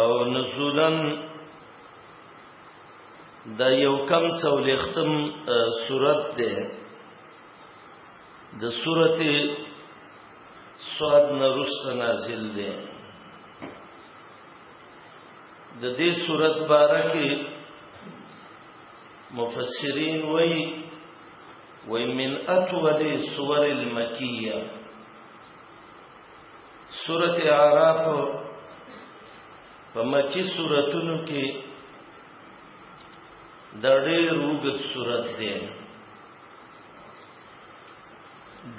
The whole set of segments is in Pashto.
او نزولن دا یو کم څولختم صورت ده د سورته سواد نرس نازل ده د دې صورت باره کې مفسرین وای وای من اطول سور المکیه سورت اعراف په مکی سورتونو کې د ډېر وګت سورت دی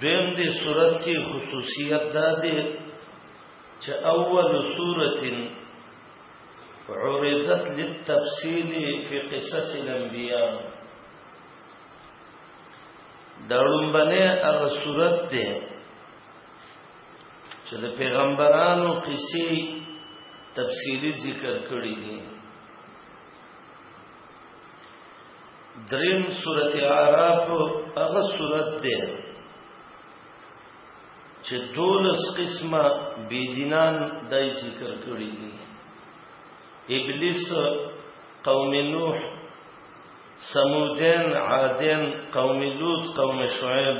دویم دې سورت کې خصوصیت دا دی چې اول سورت عرضت للتفصيل في قصص الانبياء دا لومبنه هغه سورت ده چې د پیغمبرانو قصې تفصیلی ذکر کړی دي دریم سورته اعراف هغه سورته ده چې دولس قسمه بيدینان دای ذکر کړی دي ابلیس قوم نوح سمودین عادین قوم لوط قوم شعیب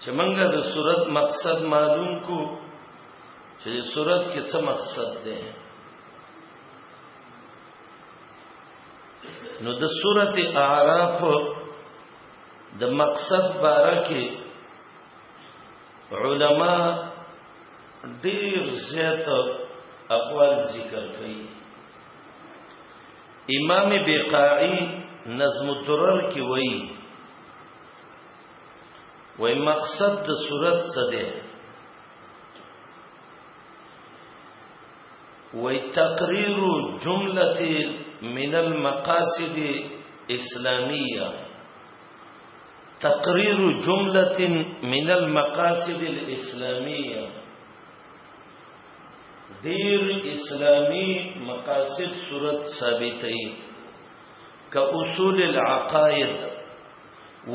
چې موږ د صورت مقصد معلوم کو چې د صورت کې څه مقصد دی نو د صورت اعراف د مقصد باره کې علما ډیر زیات اقوال ذکر کړي امام بقاعی نظم الدرر کې وایي وای مقصد د صورت څه دی وای تقریر جمله من المقاصد اسلامیه تقریر جمله من المقاصد الاسلامیه دیر اسلامی مقاصد صورت ثابتئی کا اصول العقائد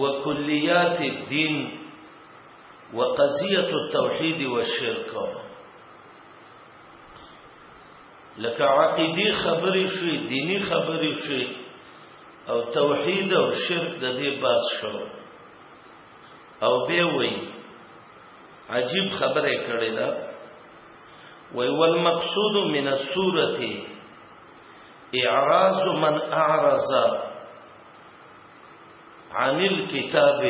وکلیات الدین وقضیه التوحید والشرک لکه عقیدی خبرې شوې دینی خبرې شوې او توحید او شرک د دې باس شو او به وی عجیب خبره کړې ده وی والمقصود من السوره اعراض من اعرض عن الكتاب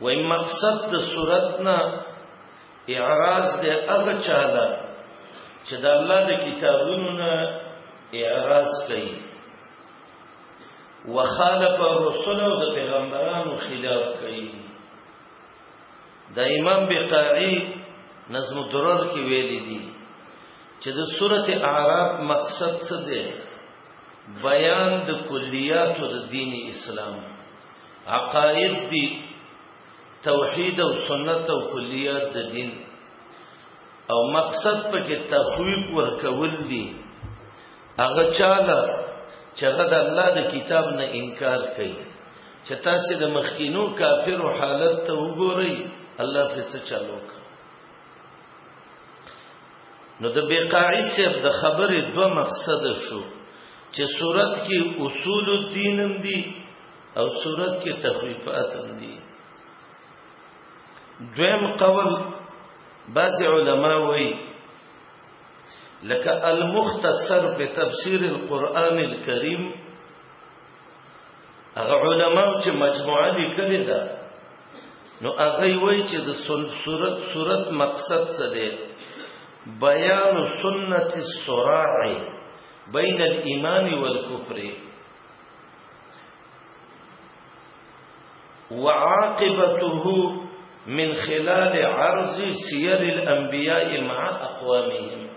وای مقصد د صورت نه اعراض د هغه چاله چې د الله د کتابونو نه اعراض کوي وخالف الرسل او د پیغمبرانو خلاف کوي د امام بقاعي نظم الدرر کې ویلي دي چې د سورته اعراف مقصد څه دی بیان د کلیات د دین اسلام عقاید دی توحید او سنت او کلیات د دین او مقصد پکې تخویب ورکول دي هغه چاله چې هغه د الله د کتاب نه انکار کوي چې تاسو د مخکینو کافرو حالت ته وګورئ الله په څه چالو نو د بیقاعی صاحب د خبرې دوه مقصد شو چې صورت کې اصول الدین هم دي او صورت کې تخویفات هم دي دویم قول بعض علما وایي لکه المختصر په تفسیر القرآن الكریم هغه علما چې مجموعه لیکلې ده نو هغه وایي چې د صورت صورت مقصد څه دی بیان سنت الصراع بین الايمان والكفر وعاقبته من خلال عرض سير الأنبياء مع أقوامهم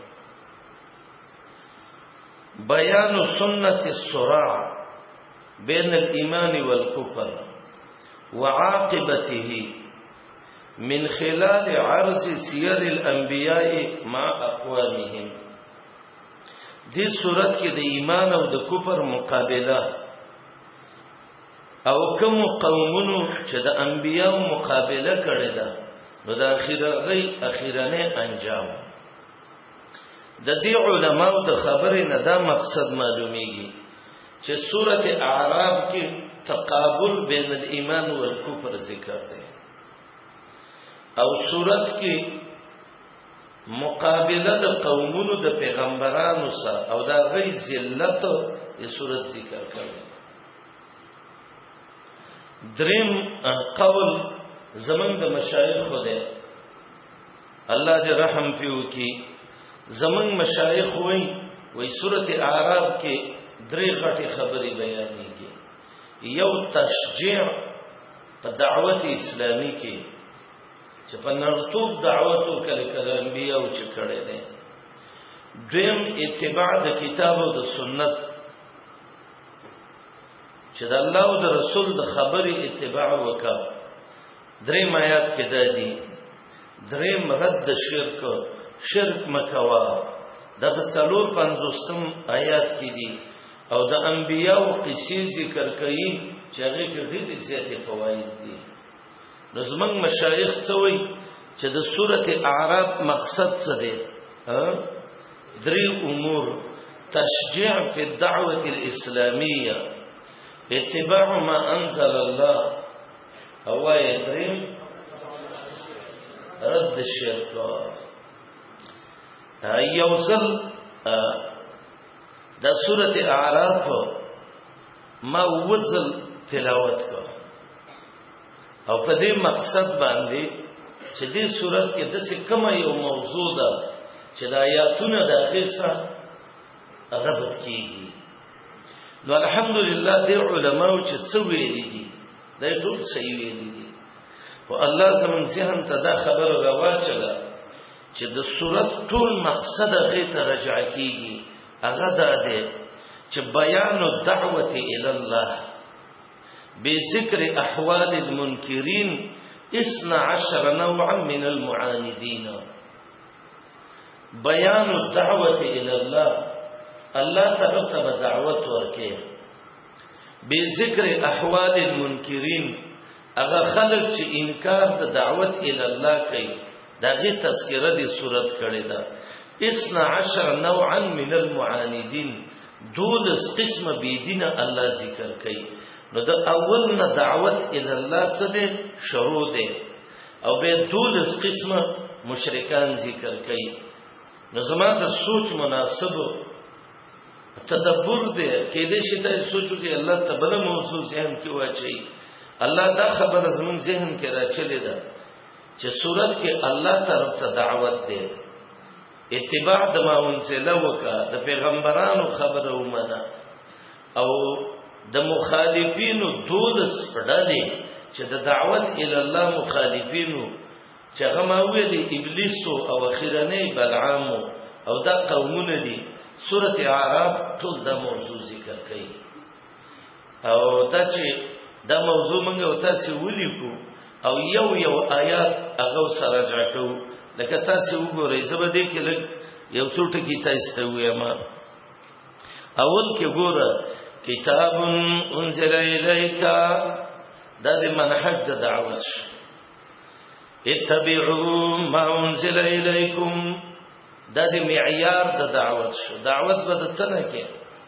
بيان سنة الصراع بين الإيمان والكفر وعاقبته من خلال عرض سير الأنبياء مع أقوامهم دې صورت کې د ایمان او د کفر مقابله او کوم قومونو چې د انبیانو مقابله کړې ده نو د اخیره غي اخیرنه انجام د دې علماو د خبرې نه دا مقصد معلومیږي چې سورته اعراف کې تقابل بین الايمان والکفر ذکر دی او سورته کې مقابله د قومونو د پیغمبرانو سره او دا غي ذلت یې صورت ذکر کړي دریم قول زمنګ د مشایخ خو ده الله دې رحم پیو کی زمنګ مشایخ وای وای سورته اعراف کې درې غټي خبرې بیانېږي یو تشجیع په دعوت اسلامی کې چې په نرتوب دعوت او کله کله انبیاء چې کړي دي دیم اتباع د کتاب او د سنت چې د الله او د رسول د خبرې اتباع وکا درې آیات کې ده دي درې مرد شرک شرک مکوا د څلور پنځوستم آیات کې دي او د انبیاء او قصې ذکر کوي چې هغه کې ډېر زیاتې فواید دي نو زمنګ مشایخ څه وایي چې د سورته اعراف مقصد څه دی درې امور تشجيع في الدعوة الإسلامية اتباع ما أنزل الله هو يدريم رد الشرك يوصل دا سورة اعراف ما وزل تلاوت کو او په دې مقصد باندې چې دې صورت کې د څه کوم یو موضوع ده چې د آیاتونو د غیسه ربط کیږي نو الحمدلله دې علماو چې څه ویلي دي دا ټول صحیح ویلي دي او الله زمون ذهن ته دا خبره راواچله چې د صورت ټول مقصد هغه ته رجع کیږي هغه دا دی چې بیان الدعوه الی الله بذكر احوال المنكرين اثنا عشر نوعا من المعاندين بيان الدعوة الى الله الله تعالى دعوت ورکه بذكر احوال المنكرين اغا خلق چې انکار د دعوت الى الله کوي دا غي تذکره دي صورت کړي دا اسنا عشر نوعا من المعاندين دولس قسم بی دین الله ذکر کوي نو دا اول نه دعوت ال الله څه دي شروع دي او به دولس قسم مشرکان ذکر کوي نو زما ته سوچ مناسب تدبر دې کې دې شي ته سوچو کې الله تبارک موضوع ذهن کې واچي الله دا خبر زمون ذهن کې راچلې ده چې صورت کې الله طرف ته دعوت دی اتباع د ما انزل وکا د پیغمبرانو خبره ومنه او د مخالفینو دولس ډلې چې د دعوت ال الله مخالفینو چې هغه ویل ابلیس او اخیرنه بلعام او دا قومونه دي سورته اعراف ټول دا موضوع ذکر کړي او دا چې دا موضوع موږ او تاسو ولیکو او یو یو آیات هغه سره راکو لکه تاسو وګورئ زبر دې کې لګ یو څو ټکی تاسو ته وایم اول کې ګوره کتاب انزل الیک دا د منهج د دعوت اتبعوا ما انزل الیکم دا د معیار د دعوت شو دعوت به د څنګه کې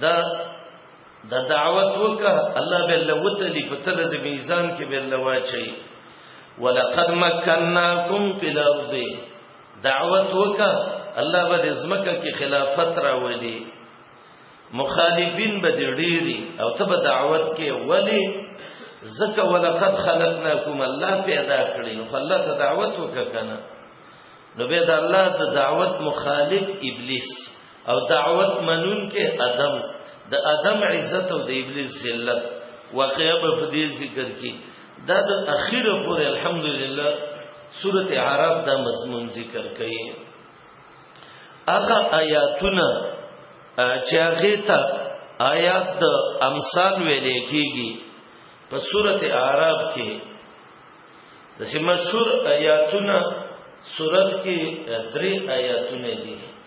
دا د دعوت وکه الله به لوت دی په تل د میزان کې به لوا چي ولقد مکنناکم فی الارض دعوت وکه الله به د زمکه کې خلافت راولي مخالفین به ډیری او ته به دعوت کې ولی زکه ولقد خلقناکم الله پیدا کړی نو الله ته دعوت وکه کنه نو به د الله د دعوت مخالف ابلیس او دعوت منون کې ادم د ادم عزت او د ابلیس ذلت واقعا په دې ذکر کې دا د اخیره پورې الحمدلله سورته اعراف دا مضمون ذکر کړي هغه آیاتونه چې هغه ته آیات د امثال ویلې کېږي په سورته اعراف کې د سیمه شور آیاتونه سورته کې درې آیاتونه دي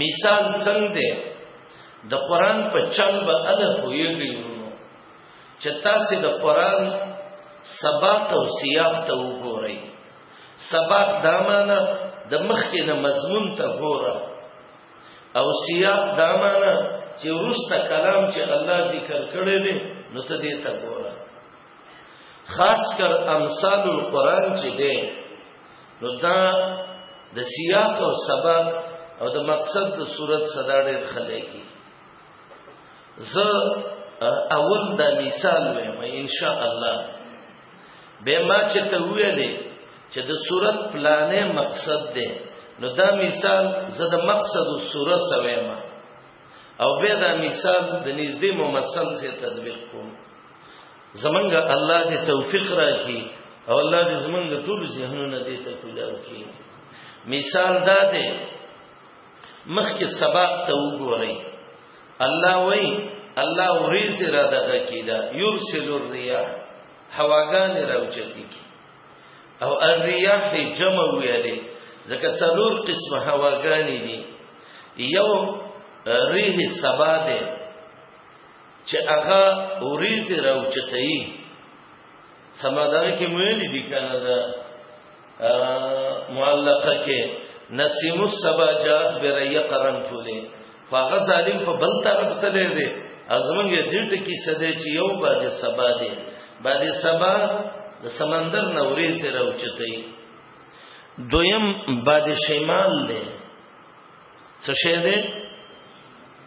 مثال څنګه دی د قران په چل به ادب ویږي ورونو چې تاسو د قران سبات او سیاق ته وګورئ سبات دا معنا د مخکې د مضمون ته ګوره او سیاق دا معنا چې ورسته کلام چې الله ذکر کړی دی نو ته دې ته ګوره خاص کر امثال القرآن چې دی نو دا د سیاق او سبق او د مقصد د صورت صدا ډېر خلېږي زه اول دا مثال وایم ان شاء الله به ما چې ته ویلې چې د صورت پلانې مقصد دی نو دا مثال زه د مقصد او صورت سویم او به دا مثال د نږدې ممثل سره تطبیق کوم زمنګ الله دې توفیق راکړي او الله دې زمنګ ټول ذهنونه دې ته کولاو کړي مثال دا دی مخکې سبق ته وګورئ الله وای الله اوریز را دغه کیدا یرسل الرياح هواګان راوچتی کی او الرياح جمع ویلې ځکه څلور قسمه هواګان دي یو ریه سبا ده چې هغه اوریزه راوچتای سمادار کې ویل دي کنه دا معلقه کې نسیم السبا جات بریا قرن ټوله هغه ظالم په بل طرف ته لري دي ازمنګ دې ټکی سده چې یو باندې سبا دي باندې سبا د سمندر نورې سره اوچتای دویم باندې شمال دی څه شه دی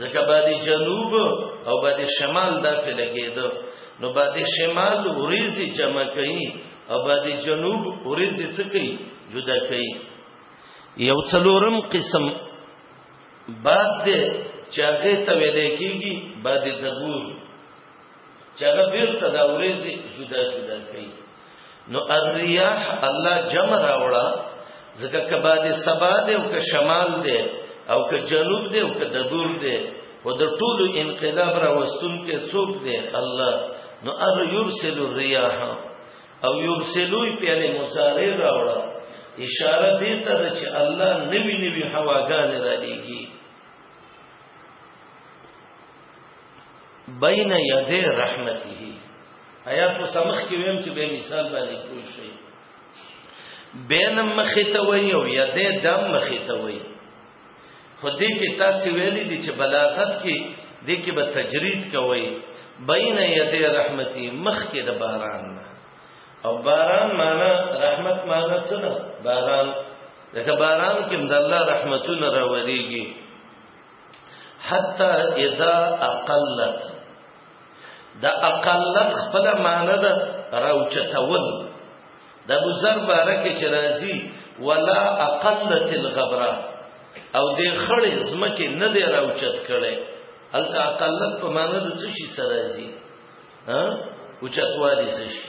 ځکه باد جنوب او باد شمال داسې لګیدو نو باد شمال وريزي جمع کوي او باد جنوب وريزي څه کوي جدا کوي یو څلورم قسم باد دې چاغه ته ویل کېږي باد دبور چې هغه بیرته دا ورېځې جدا جدا کوي نو الرياح الله جمع راوړه ځکه کبا دې سبا دې او که شمال دې او که جنوب دې او که دبور دې و د ټولو انقلاب را وستون کې څوک دې الله نو ار يرسل الرياح او يرسلوي په اله مصارع راوړه اشاره دې ته چې الله نوی نوی هواګان را لېږي بین یدی رحمته آیات سمخ کې ویم چې به مثال باندې کوی شي بین مخې ته وای او یدې دم مخې ته وای خو دې کې تاسو ویلې دي چې بلاغت کې دې کې به تجرید کوي بین یدې رحمتي مخ کې د باران او باران معنا رحمت معنا څه نه باران دغه باران کې د الله رحمتونه راوړيږي حتی اذا اقلت دا اقلت خپل معنی ده راوچتول د ابو ذر بارکه چې راځي ولا اقلت الغبره او د خړې زمکه نه دی راوچت کړي الته اقلت په معنی د څه شي سره راځي ها اوچتوالي څه شي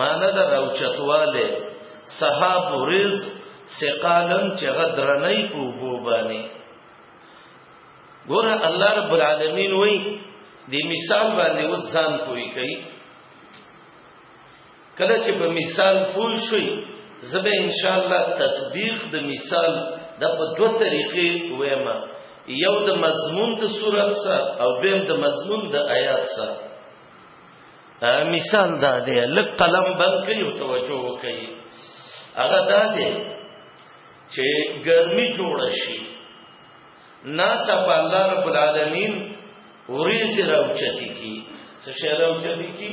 معنی د راوچتواله صحاب رز سقالن چې غدرنۍ په وبو باندې ګوره الله رب العالمین وای دی مثال باندې وزن کوي کوي کله چې په مثال پوه شئ زبه ان شاء الله تطبیق د مثال د په دوه طریقې وایم یو د مضمون د صورت سره او دویم د مضمون د آیات سره مثال دا دی لک قلم بند کړي او توجه وکړي هغه دا دی چې ګرمي جوړ شي ناڅه په الله رب العالمین ورېز راوچتي کی څه شی راوچتي کی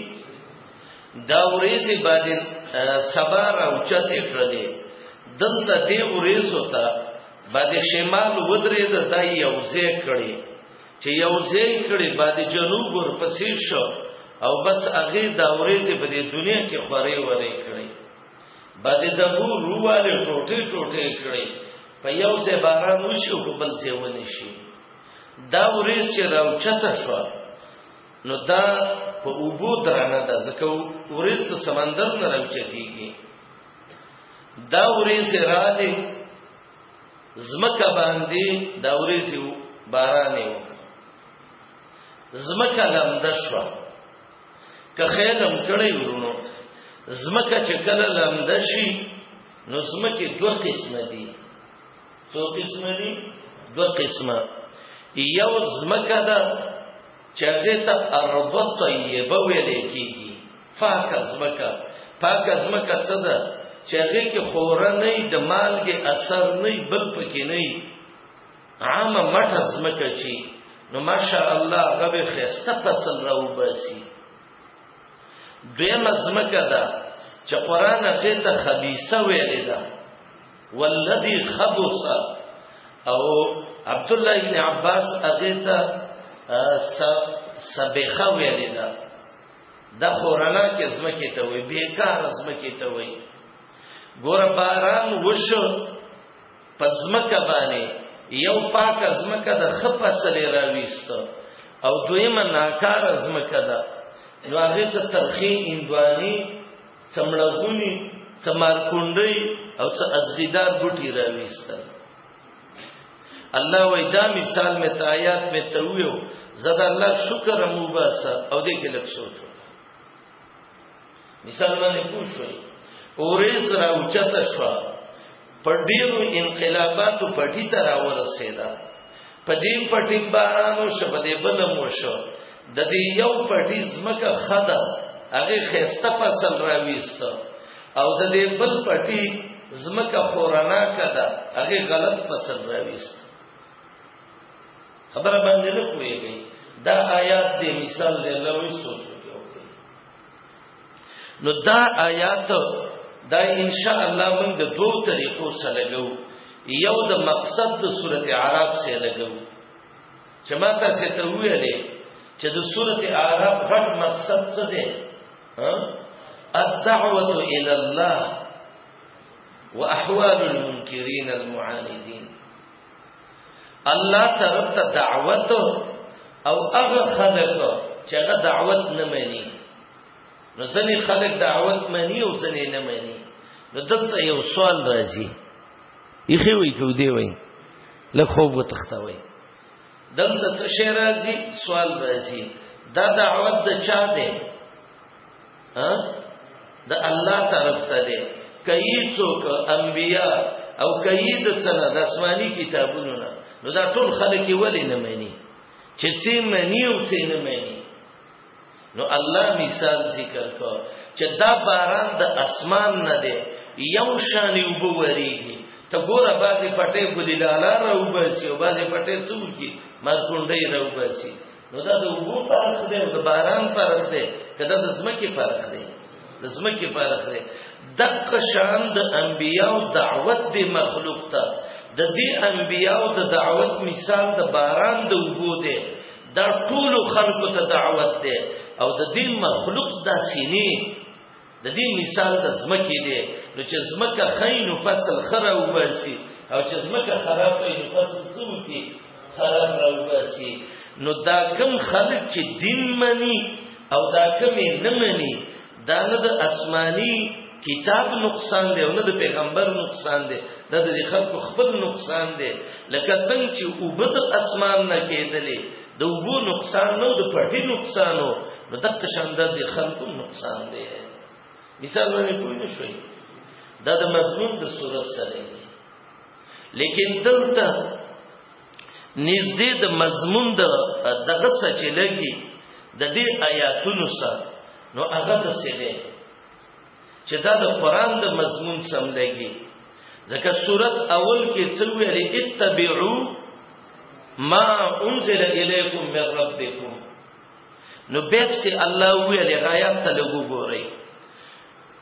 دا ورېز باندې سبا راوچتي کړلې دلته دې ورېز وتا باندې شمال ودرې د دای یو ځای کړي چې یو ځای کړي باد جنوب ور پسې شو او بس هغه دا ورځې په دې دنیا کې خورې ورې کړي باد د بو رواله ټوټه ټوټه کړي په یو ځای باران وشو په بل ځای ونی شي دا ورځ چې راوچته شو نو دا په اوبو درانه ده ځکه ورځ ته سمندر نه راوچتيږي دا ورځ را دي زمکه باندې دا ورېځي باران یو زمکه لمد شو که خیلم کړی ورونو زمکه چې کله لمد شي نو زمکه دوه قسمه دي څو قسمه دي دوه قسمه یو زمکه ده چې هغه ته ارض طیبه ویل کیږي پاکه ځمکه پاکه ځمکه څه ده چې هغه کې خوره نه د مالګې اثر نه بل پکې نه عامه مټه ځمکه چې نو ماشاء الله غو خسته فصل راو باسي دیمه ځمکه ده چې قران هغه ته خبيثه ویلې ده والذي خبث او عبد الله ابن عباس هغه ته سبخه ویلې ده دا خورنا کې زمکه ته وي بیکار زمکه ته وي ګور باران وشو پزمکه باندې یو پاک زمکه د خپسلې راويست او دویمه ناکار زمکه ده نو هغه څه ترخی اندواني څمړغونی څمارکونډي او څه ازغیدار بوټي راويستل الله وای دا مثال می ته آیات می ته ویو زدا الله شکر مو بس او دې کې لږ سوچ مثال باندې پوښوي اورې سره اوچت شو په ډیرو انقلاباتو پټی ته راورسېدا په دې پټی بارانو شپ دې بلم وشو د دې یو پټی زمکه خدا هغه خسته فصل راويست او د دې بل پټي زمکه پورانا کده هغه غلط فصل راويست خبره باندې نه پويږي دا آیات دې مثال له لوي سوچ وکړي نو دا آیات دا ان شاء الله موږ د دوه طریقو سره لګو یو د مقصد د سورته عرب سره لګو چې ما تاسو ته ویلې چې د سورته عرب غټ مقصد څه دی الدعوة الى الله واحوال المنكرين المعاندين الله طرف ته دعوت او هغه خلق چې هغه دعوت نه مانی نو ځنې خلق دعوت مانی او ځنې نه مانی نو دلته یو سوال راځي یخي وي کو دی وي له خوب وتختوي دلته څه شی راځي سوال راځي دا دعوت د چا دی ها د الله طرف ته دی کای څوک انبیا او کای د څنګه د آسماني کتابونو نه نو دا ټول خلک ولې نه مانی چې څه مانی او څه نه مانی نو الله مثال ذکر کو چې دا باران د اسمان نه دی یو شان یو بوریږي ته ګوره بازي پټې ګلې لالا راو باسي او بازي پټې څوکي مرکونډې راو باسي نو دا د وګو فرق دی او د باران فرق دی کله د زمکي فرق دی د زمکي فرق دی دغه شان د انبیاو دعوت دی مخلوق ته د دې انبیاو د دعوت مثال د باران د وګو دی دا ټول خلق ته دعوت ده او د دې مخلوق د سینې د دې مثال د زمکه دی نو چې زمکه خاين فصل خره وباسي او چې زمکه خراب وي نو فصل څوکي خراب راوباسي نو دا کم خلق چې دین مني او دا کم نه مني دا نه د آسماني کتاب نقصان دی او نه د پیغمبر نقصان دی دا د خلکو خپل نقصان دی لکه څنګه چې وبد اسمان نه کېدلې د وبو نقصان نو د پټي نقصان نو دغه شان د خلکو نقصان دی مثال باندې کوی نه شوي دا د مضمون د صورت سره دی لیکن دلته نږدې د مضمون د دغه سچې لګي د دې آیاتونو سره نو هغه د سیده چې دا د قران د مضمون سم لګي ځکه صورت اول کې څه ویلي اتبعوا ما انزل الیکم من ربکم نو بیت سي الله ویلي غایات ته لګو ګورئ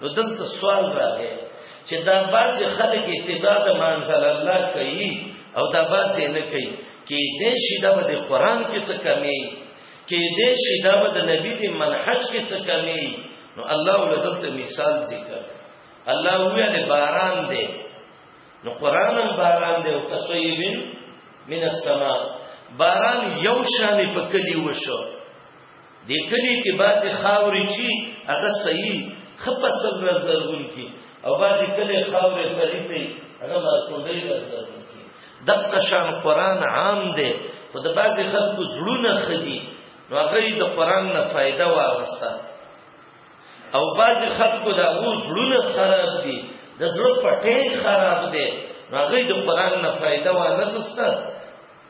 نو دلته سوال راغی چې دا باز خلک اتباع د منزل الله کوي او دا باز نه کوي کې دې شي دا د قران کې څه کمی کې دې شي دا د نبی د منهج کې څه کمی نو الله ولدلته مثال ذکر الله ویل باران دی نو قران هم باران دی او کسویبن من السماء باران یو شان په کلی وشو دې کلی کې بعضې خاورې چې هغه صحیح ښه فصل را زرغون کړي او بعضې کلې خاورې خریدې هغه مرکوډۍ را زرغون کړي دغه شان قرآن عام دی خو د بعضې خلکو زړونه ښه دي نو هغه د قرآن نه فایده واغسته او بعضې خلکو د هغو زړونه خراب دي د زړه پټې خراب دی نو هغه د قرآن نه فایده وانه غسته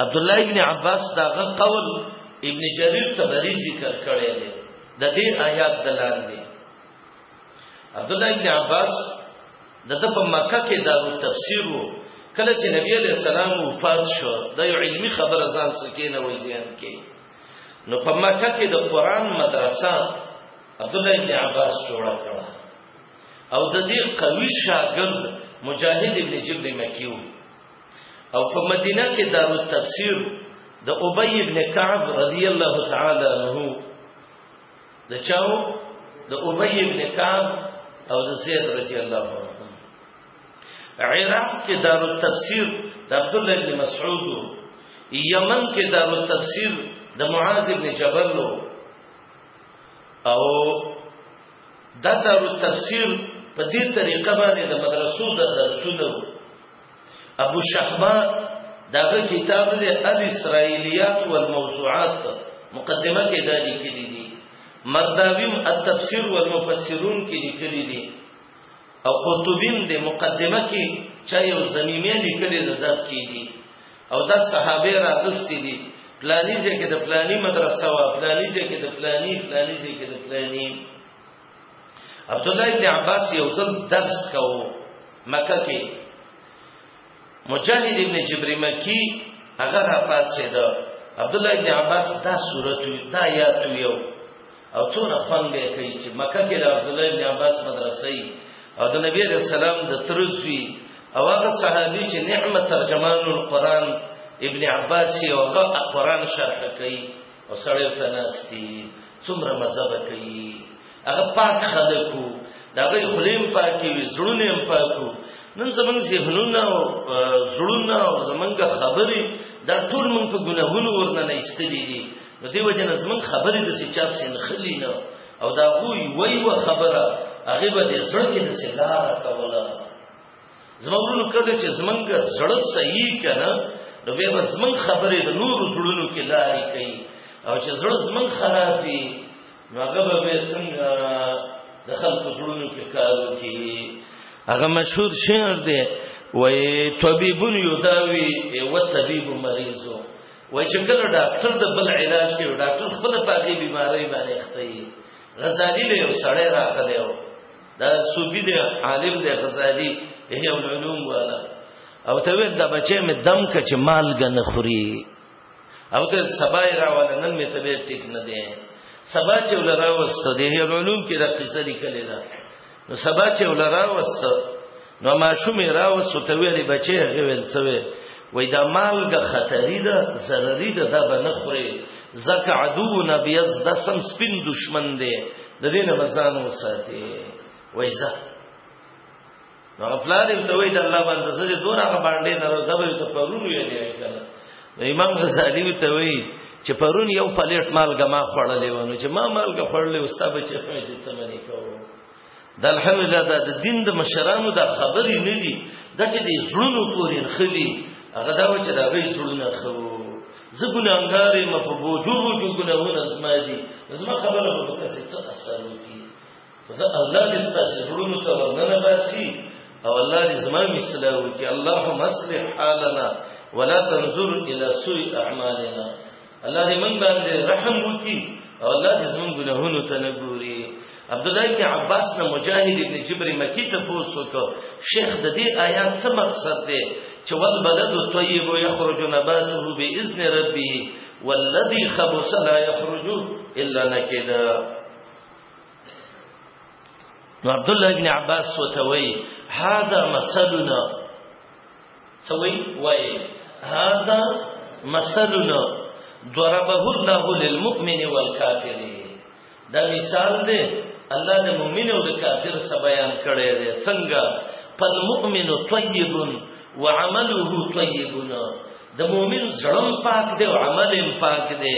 عبد الله ابن عباس دا قول ابن جرير تبري ذکر کړی دی د دې آیات دلان دی عبد الله ابن عباس د د په مکه کې دا تفسیر وو کله چې نبی علیہ السلام وفات شو دا یو علمی خبره ځان سکینه وې ځان کې نو په مکه کې د قران مدرسه عبد الله ابن عباس جوړ کړه او د دې قوي شاګرد مجاهد ابن جبل مکیو او په مدینه کې دار التفسیر د ابی ابن کعب رضی الله تعالی عنہ د چاو د ابی ابن کعب او د زید رضی الله عنه عراق کې دار التفسیر د عبد الله ابن مسعود یمن کې دار التفسیر د معاذ ابن جبل او دا دار التفسیر په دې طریقه باندې د مدرسو د درسونو ابو شحبه داغه کتاب دی الاسرائیلیات والموضوعات مقدمه کې دا لیکلي دي مرداویم التفسیر والمفسرون کې لیکلي دي او قطبین د مقدمه کې چا یو زمینه لیکلي ده دا کې دي او دا صحابه را دستي دي پلانیزه کې د پلانی مدرسه وا پلانیزه کې د پلانی پلانیزه کې د پلانی عبد الله ابن عباس یو ځل درس کاو مکه کې مجاهد ابن جبر مکی هغه را پاتې ده عبد الله ابن عباس دا سورته دا یا تو یو او څونه خوان به کوي چې مکه کې د عبد الله ابن عباس مدرسې او د نبی رسول الله د ترزوی او هغه صحابي چې نعمت ترجمان القرآن ابن عباس یو هغه قرآن شرح کوي او سړی ته ناستی څومره مزه به کوي هغه پاک خلکو دا غي خلیم پاکي وي زړونه هم پاکو نن زمونږ ذهنونه او زړونه او زمونږ خبرې دا ټول مونږ په ګناهونو ورنه نه استلې دي نو دی وجه نه زمونږ خبرې د سچاپ سین خلی نه او دا وی وی و خبره هغه به د زړه کې د سلاره کوله زمونږ نو کله چې زمونږ زړه صحیح کړه نو به زمونږ خبرې د نور جوړونو کې لاري کوي او چې زړه زمونږ خرابي نو هغه به څنګه د خلکو جوړونو کې کار کوي هغه مشهور شعر دی وای طبيب یداوی او طبيب مریضو وای چې کله ډاکټر د بل علاج کوي ډاکټر خپل پاګي بيماري باندې اخته غزالی له سړی راغلی و دا صوفي دی عالم دی غزالي هي علوم والا او ته ول دا بچې مې دم ک چې مالګ نه خوري او ته سبا یې راواله نن مې ته ټیک نه دی سبا چې ول راوست دی هي علوم کې دا قصه لیکلې ده نو سبا چې ول راوست نو ماشوم یې راوست ورته ویل یې بچی هغې ویل څه وی وایي دا مالګه خطري ده ضرري ده دا به نه خورې ځکه عدو نه بیز دا سم سپین دشمن دی د دې نه به ځان وساتې وایي ځه نو هغه پلار یې ورته وایي د الله باندې زه دې دونه هغه باندې نه راو دا به یې ته پرون ویلې کنه نو امام غزالي ورته وایي چې پرون یو پلیټ مالګه ما خوړلې و نو چې ما مالګه خوړلې وستا بچی خو دې څه منې کوو د الحمدلله دا د دین د مشرانو دا خبرې نه دي د چې د زړونو پورې خلی هغه دا و چې دا غي زړونه خو زه ګناګارې م په بوجو بوجو ګناونه زما دي زما خبره به کسې څه اثر وکړي زه الله دې ستاسو زړونو ته ورننه باسي او الله دې زما مثله وکړي اللهم اصلح حالنا ولا تنظر الى سوء اعمالنا الله دې من باندې رحم وکړي او الله دې زموږ ګناهونو ته نه ګوري عبد الله بن عباس نه مجاهد ابن جبر مکی ته پوښتنه وکړه شیخ د دې آیات څه مقصد دی چې ول بلد طیب یخرج نباته باذن ربه والذي خبث لا يخرج الا نکدا نو عبد الله بن عباس وتوي هذا مثلنا سوي وایي هاذا مثلنا ضربه الله للمؤمن والكافر دا مثال دی الله د مؤمن او د کافر سره بیان کړی دی څنګه فالمؤمن طيب وعمله طيب د مؤمن زړم پاک دی او عمل هم پاک دی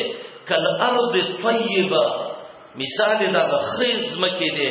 کل ارض طیبه مثال دا خیز مکه دی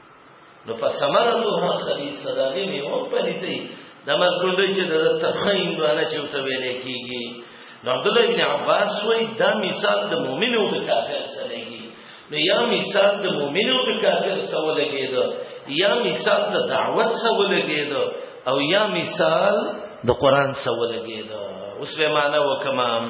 نو په ثمرتها خبيث دا دې مې هم پلیتې د مرګونډې چې د تخه هندوانه چې وته ویلې کیږي نو عبد الله ابن عباس وایي دا مثال د مؤمن او د کافر سره دی نو یا مثال د مؤمن او د کافر سره ولګید یا مثال د دعوت سره ولګید او یا مثال د قران سره ولګید اوس به معنا وکمام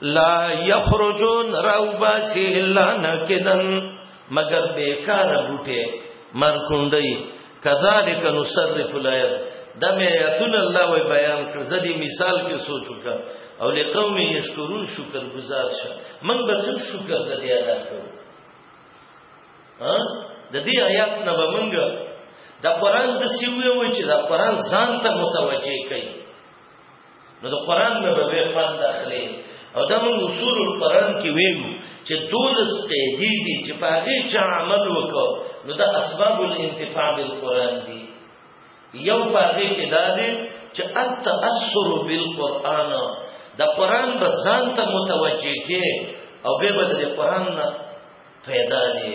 لا یخرجون روباسی الا نکدن مگر بیکار بوټه مرکوندی کذالک نصرف الایات د مې ایتون الله وی بیان کړ زدي مثال کې سوچ وکړه او لقوم یشکرون شکر گزار شه من به څه شکر د دې ادا کړو ها د دې آیات نه به منګ د قران د سیوی و چې د قران ځان ته متوجه کړي نو د قران نه به پند اخلي او دا موږ اصول القران کې ویلو چې دولس ته دي دي چې په هغه چا عمل وکړو نو دا اسباب الانتفاع بالقران دي یو په هغه کې دا دي چې التاثر بالقران دا قران به ځان ته متوجه کې او به به د قران نه پیدا دي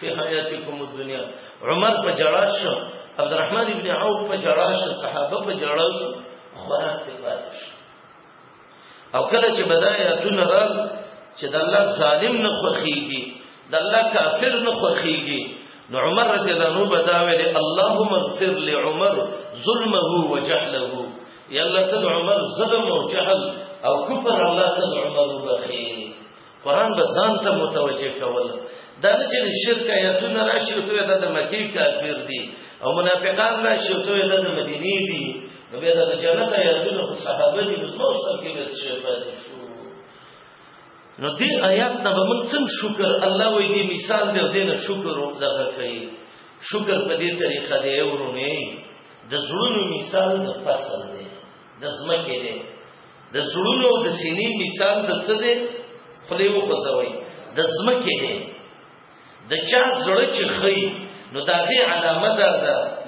فی حیاتکم الدنیا عمر په جړا شو عبدالرحمن ابن عوف په جړا شو صحابه په جړا شو خوراک ته پاتې شو او کله چې بدایا دن را چې د الله ظالم نه خوخیږي د الله کافر نه خوخیږي نو عمر رضی الله عنه بداویل اللهم اغفر لعمر ظلمه وجهله یا الله تعالی عمر ظلم او جهل او کفر الله تعالی عمر وبخیر قران به ځان ته متوجه کول دا نه چې شرک آیاتونه راشي او ته د مکی کافر دي او منافقان راشي او ته د مدینه دي نو بیا د جنت آیاتونه خو صحابه دي نو سر کې به څه پاتې شو نو دې آیات نه به موږ څنګه شکر الله وې دې مثال دې دې نه شکر او زغه کوي شکر په دې طریقه دې ورونه د زړونو مثال د فصل دی د ځمکې دی د زړونو د سینې مثال د څه دی خدای وو خوځوي د ځمکې دی د چا زړه چې خي نو دا غي علامه ده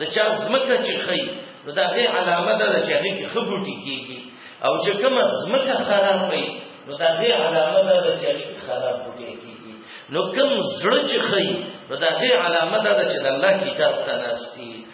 د چا ځمکه چې خي نو دا غي علامه ده چې هغه کې خبرټي کیږي او چې کوم ځمکه خراب وي نو دا غي علامه ده چې هغه کې خراب بوټي کیږي نو کوم زړه چې خي نو دا غي علامه ده چې د الله کتاب ته ناشتي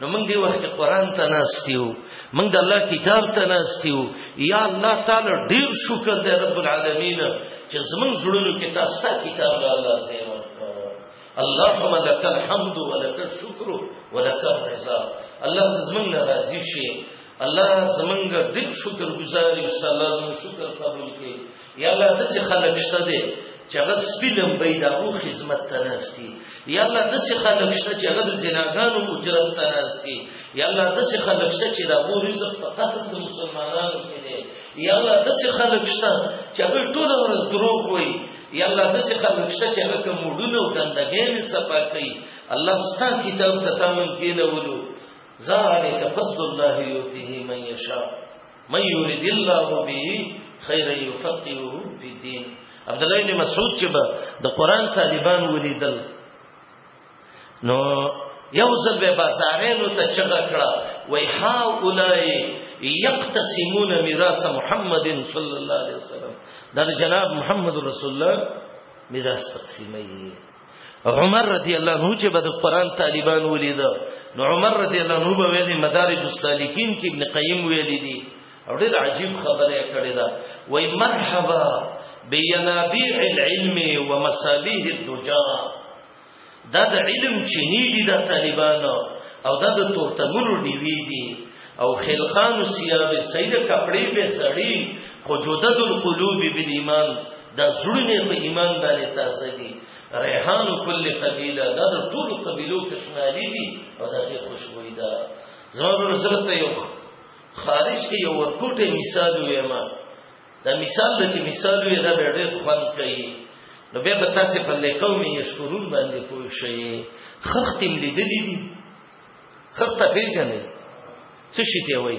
نو موږ دی وخت قرآن ته ناستیو موږ د الله کتاب ته ناستیو یا الله تعالی ډیر شکر دی رب العالمین چې زموږ زړونو کې تاسو کتاب د الله زیر اللهم لك الحمد ولك الشكر ولك الرضا الله زموږ ناراضي شي الله زمونږ ډېر شکر گزار یو سلام شکر قبول کړي یا الله داسې خلک شته دی چې هغه د سپي لمبۍ د هغو خدمت ته ناست دي یا الله داسې خلک شته چې هغه د زناګانو اجرت ته ناست دي یا الله داسې خلک شته چې د هغو رزق په قتل د مسلمانانو کې دی یا الله داسې خلک شته چې هغوی ټوله ورځ دروغ وایي یا الله داسې خلک شته چې هغه کوموډونه او ګندګیانې صفا کوي الله ستا کتاب ته تمام کېنولو ذلک فضل الله یؤتیه من یشاء من یرید الله به خیر یفقهه فی الدین عبد الله بن مسعود چې به د قران طالبان ولیدل نو یو ځل به بازارینو ته چغه کړه وای ها اولای یقتسمون میراث محمد صلی الله علیه وسلم دا جناب محمد رسول الله میراث تقسیمه عمر رضی الله عنه چې به د قران طالبان ولید نو عمر رضی الله عنه به ویلي مدارج السالکین کې ابن قیم ویلي دي او ډېر عجیب خبره کړې ده وای مرحبا بینابیع العلم ومسابیح الدجا دا د علم چینی دي د طالبانو او دا د تورتمونو دی وی دي او خلقان سیاب سید کپڑے په سړی خو جدد القلوب بالایمان دا زړونه په ایمان باندې تاسو دي ریحان کل قبیله دا د ټول قبیلو کې شمالي دي او دا یې خوشبوئی ده زموږ سره ته یو خارج کې یو ورکوټه مثال وایم دا مثال د چې مثال وي دا ډېر خوان کوي نو به تاسو په لقوم یشکرون باندې پوه شئ خختم لیدلې دي خسته پیژنې څه شي ته وای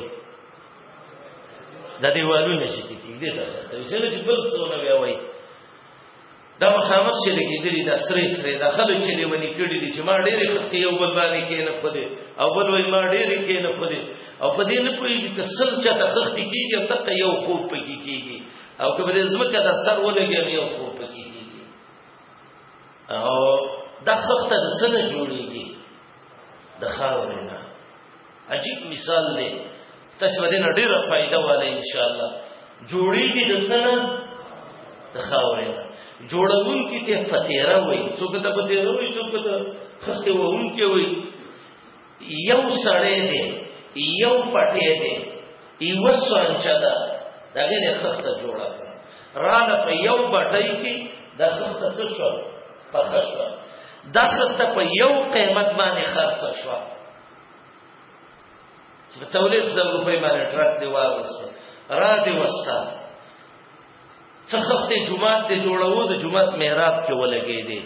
د دیوالونه چې کېږي دا ته یې څه بل څه نه وی وای دا مخامخ چې لګېدلې دا سرې سرې دا خلک چې لیونی کړي دي چې ما ډېرې خطې یو بل باندې کې نه پدې او بل وای ما ډېرې کې نه پدې او په دې نه پوي چې سل چا ته خختې کېږي او تک یو خوب پکې کېږي او که بلې زمکه دا سر ولګي یو خوب پکې کېږي او دا خخته د سنه جوړيږي د خاورې نه عجیب مثال دی تاسو به نه ډیره فائدہ واله ان شاء الله جوړیږي د څنګه د خاورې نه جوړون کې ته فتیره وای څوک ته فتیره وای څوک ته خسته وون کې وای یو سړی دی یو پټه دی یو سنچه ده دغه نه خسته جوړه رانه په یو بټای کې د خسته څه شو په خسته د خسته په یو قیمت باندې خرڅ شو چې په تولید زر روپۍ باندې ټرک دی واغسته را دی وستا څخختې جمعات ته جوړو د جمعات محراب کې ولګې دي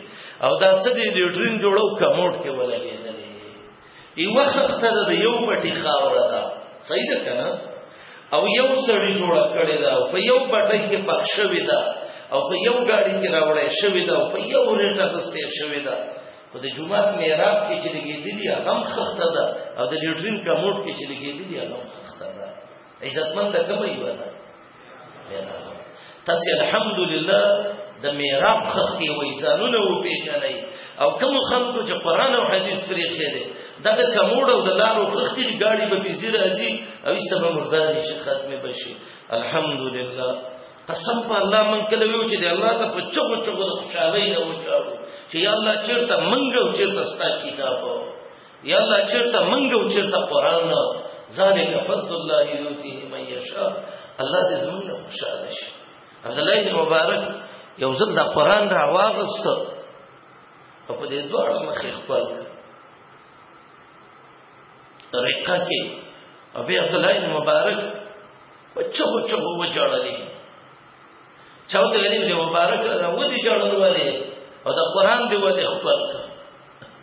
او دا څه دي لیټرین جوړو کموټ کې ولګې دي یو وخت سره د یو پټي خاور ده صحیح ده کنه او یو سړی جوړ کړی دا په یو پټي کې پخ شوی دا او په یو گاډي کې راوړی شوی دا او په یو ریټه کسته شوی دا خو د جمعات محراب کې چې لګې دي هم خخته ده او د لیټرین کموټ کې چې لګې دي هم خخته ده عزتمند کومه یو ده تاسو الحمدلله د میراب خختي وې ځانونه و پیژنې او کوم خلکو چې قران او حديث پرې خېره دغه کموډ او د لارو خختي ګاډي به بيزي راځي او سبب مردان شي ختمه بشي الحمدلله قسم په الله من کله ویو چې د الله ته په چغو چغو د خوشالۍ نه وچاړو چې یا الله چیرته منګو چیرته ستا کتاب یا الله چرته منګ او چرته قران ذالک فضل الله یوتیه من یشاء الله دې زمونږ خوشاله شي عبد الله بن مبارک یو ځل دا قران را واغست او په دې دوه مخې خپل رقه کې ابي عبد الله بن مبارک په چغو چغو وجړلې چاو ته لري مبارک را ودی جړل ولې او دا قران دی ولې خپل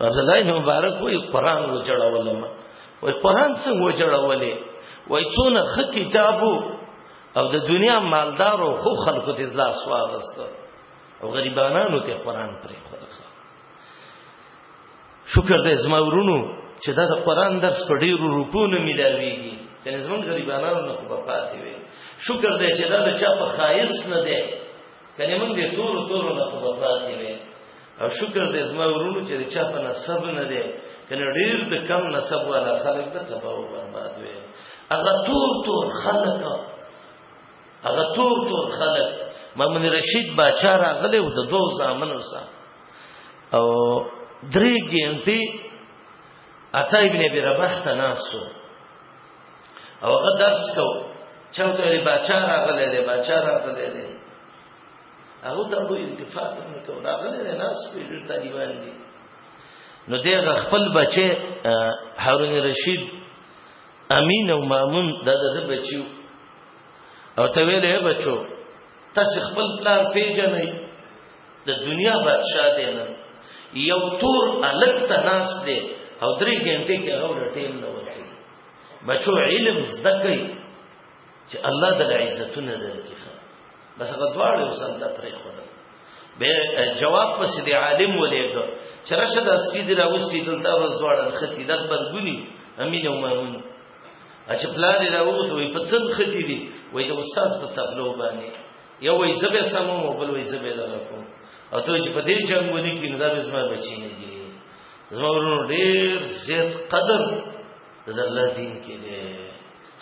عبد الله بن مبارک وی قران و جوړولم وی قران څنګه و جوړولې وی څونه خ کتابو او د دنیا مالدارو خو خلکو ته ځلا سواغست او غریبانو ته قران پرې خورخه شکر دې زما ورونو چې دا د قران درس په ډیرو روپو نه ملاويږي چې زمونږ غریبانو نه په پاتې وي شکر دې چې دا د چا په خایس نه دی کله مونږ دې تور تور نه په پاتې وي او شکر دې زما ورونو چې چا په نسب نه دی کنه ډیر د کم نسب والا خلک د تباہ او برباد وي هغه تور تور خلک هغه تور تور خلک محمد رشید باچا راغله او د دوه زامنو سره او درې ګنټي عطا ابن ابي رباح ته ناسو او هغه درس کو چاوته باچا راغله باچا راغله هغه ته به التفات نه کوي راغلی نه ناس په ډیر طالبان دي نو دغه خپل بچي هارون رشید امین او مامون دا د بچیو او ته ویلې بچو تاسو خپل پلار پیژنئ د دنیا بادشاہ دی نه یو تور الګ ته ناس دی او درې ګنټې کې هغه ټیم نه وځي بچو علم زده کوي چې الله د عزتونه درکې ښه بس هغه دواړه وسل د پرې خو به جواب پس دی عالم ولېګ چې رشد اصلي دی راوستي دلته ورځ دواړه ختی د برګونی امین او مامون چې پلان راووت وي په څن ختی دی وای د استاد په څپلو باندې یو وای زبې سمو او بل وای زبې دغه کوم او ته چې په دې جنگ ولې کې نه دا به زما بچی نه دی زما ورونو ډېر زیات قدر د الله دین کې دی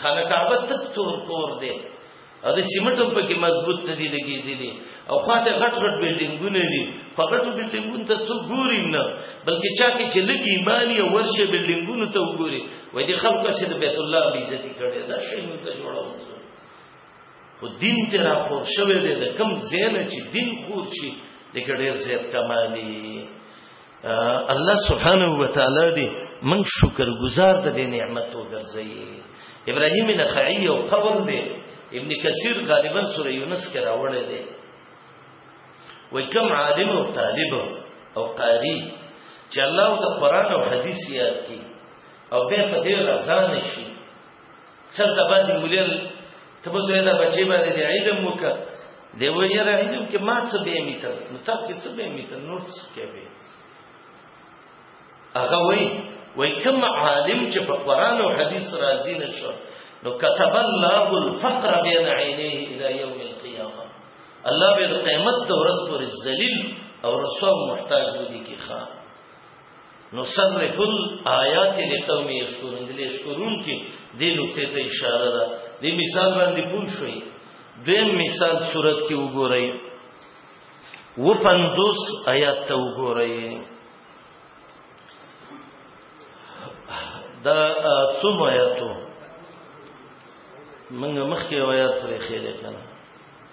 خانه کعبه تک تور کور دی او د سیمټ هم پکې مضبوط نه دی لګېدلی او خواته غټ غټ بلډینګونه دي په غټو بلډینګونو ته څوک ګوري نه بلکې چا کې چې لږ ایماني او ورشه بلډینګونو ته وګوري وای دي خلک چې د بیت الله بې عزتي کړي دا شی نو ته جوړول خو دین ته را پور شوی دی د کم زینه چې دین خور شي د ګډیر زیات کمالي الله سبحانه و تعالی دې من شکر گزار د دې نعمت وګرځي ابراهيم نخعي او قول دې ابن کثیر غالبا سوره یونس کې راوړل دي وای کوم عالم او طالب او قاری چې الله د قران او حديث یاد کی او به په دې رضا نشي سر ته باندې مولل ته به ته دا بچي باندې د علم وکړه دی ویل علم کې ما څه به میته نو تا کې څه به میته نو څه کوي هغه وای وای کوم عالم چې په قران او حديث راضي نشو نو كتب الله الفقر بين عينيه الى يوم القيامه الله به قیامت ورځ پر ذلیل او رسوا محتاج ودی کی خان نصرف الآیات لقوم یشکرون دې یشکرون کې دې نقطې ته اشاره ده دې مثال باندې پوه شئ دیم مثال صورت کې وګورئ و پندوس آیات ته وګورئ دا څوم آیاتو منګه مخکې آیات لري خېلې کنه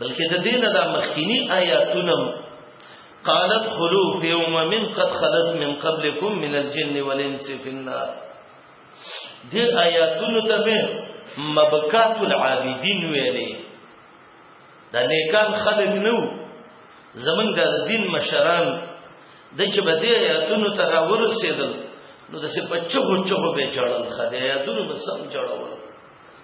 بلکې د دینه د مخکینی آیاتونو قالت خلو فی امم قد خلت من قبلکم من الجن والانس فی النار دې آیاتونو ته مبکات العابدین ویلې د نیکان خلک نو زمنګ د دین مشران د چې بده آیاتونو ته راورسېدل نو د څه په چغو چغو به چړل خدای آیاتونو به سم چړول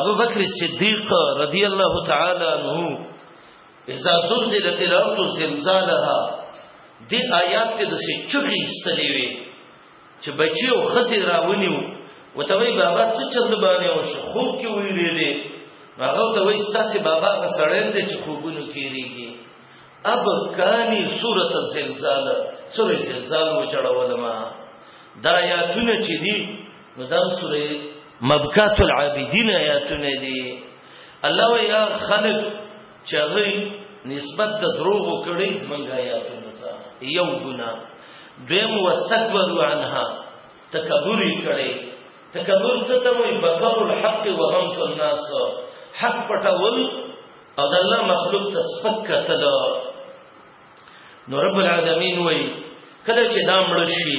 ابو بکر صدیق رضی الله تعالی عنہ اذا زلزلت الارض زلزالها دی آیات ته د څه چغې استلې وي چې بچي او خزي راونیو وتوی بابا څه چل باندې او شو خوب کې ویلې دي هغه ته وای ستاسو بابا غسړل دي چې خوبونو کې ریږي اب کانی سورۃ الزلزال سورۃ الزلزال وچړولما دا آیاتونه چې دي نو دا سوره مبکات العابدین آیاتونه دي الله ویا خلق چغی نسبت د دروغ کړي زمونږ آیاتونه ته یو ګنا دیم واستكبروا عنها تکبر کړي تکبر څه ته وایي بکر الحق وغمت الناس حق پټول او د الله مخلوق ته سپک کتل نو رب العالمین وایي کله چې دا مړ شي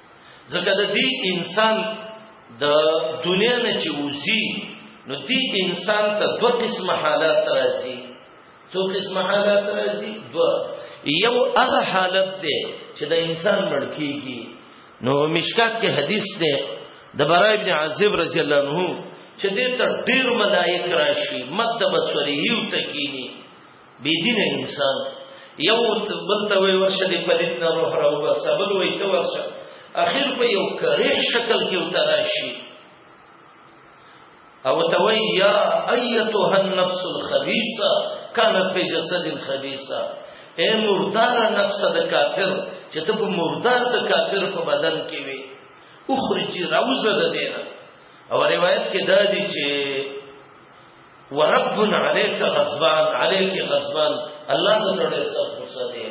ځکه د دې انسان د دنیا نه چې وزي نو دې انسان ته دوه قسم حالات راځي څو قسم حالات راځي دوه یو هغه حالت دی چې د انسان مړ کیږي نو مشکات کې حدیث دی د برای ابن عازب رضی الله عنه چې دې ته ډیر ملائک راشي مد بصری یو تکینی بی دین انسان یو بل ته وی ورشه دی پلیت نه روح راو با سبل وی ته ورشه اخر په یو کری شکل کې وتراشي او ته وی یا ایتها النفس الخبیثه کانت په جسد الخبیثه اے مردار نفس د کافر چې ته په مردار د کافر په بدن کې وي اخرجی راوزه د دینه او روایت کې دا دي چې ورب عليك غضبان عليك غضبان الله د زړه سر غصه دی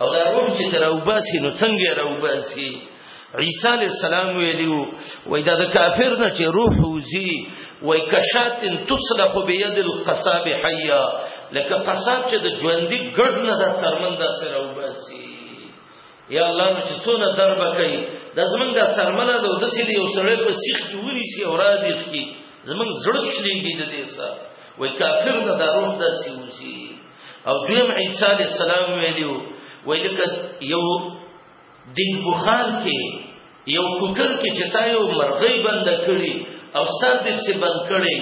او دا روح چې دروباسي نو څنګه روباسي عیسی علی السلام ویلو وای دا د کافر نه چې روح وزي وای کشات تصلح بيد القصاب حیا لکه قصاب چې د ژوندۍ ګډ نه د سرمنده سره وباسي یا الله نو چې څونه درب کوي د زمنګ د سرمنه د دسې دی یو سړی په سیخ کې ونی سی او را دی کی زمنګ زړه شلېږي د دې سره وای کافر نه د روح د سیوسی او دویم عیسی علی السلام ویلو وای لکه یو دین بخار کې یو کوکر کې چې تا یو مرغۍ بند کړي او سر دې څه بند کړي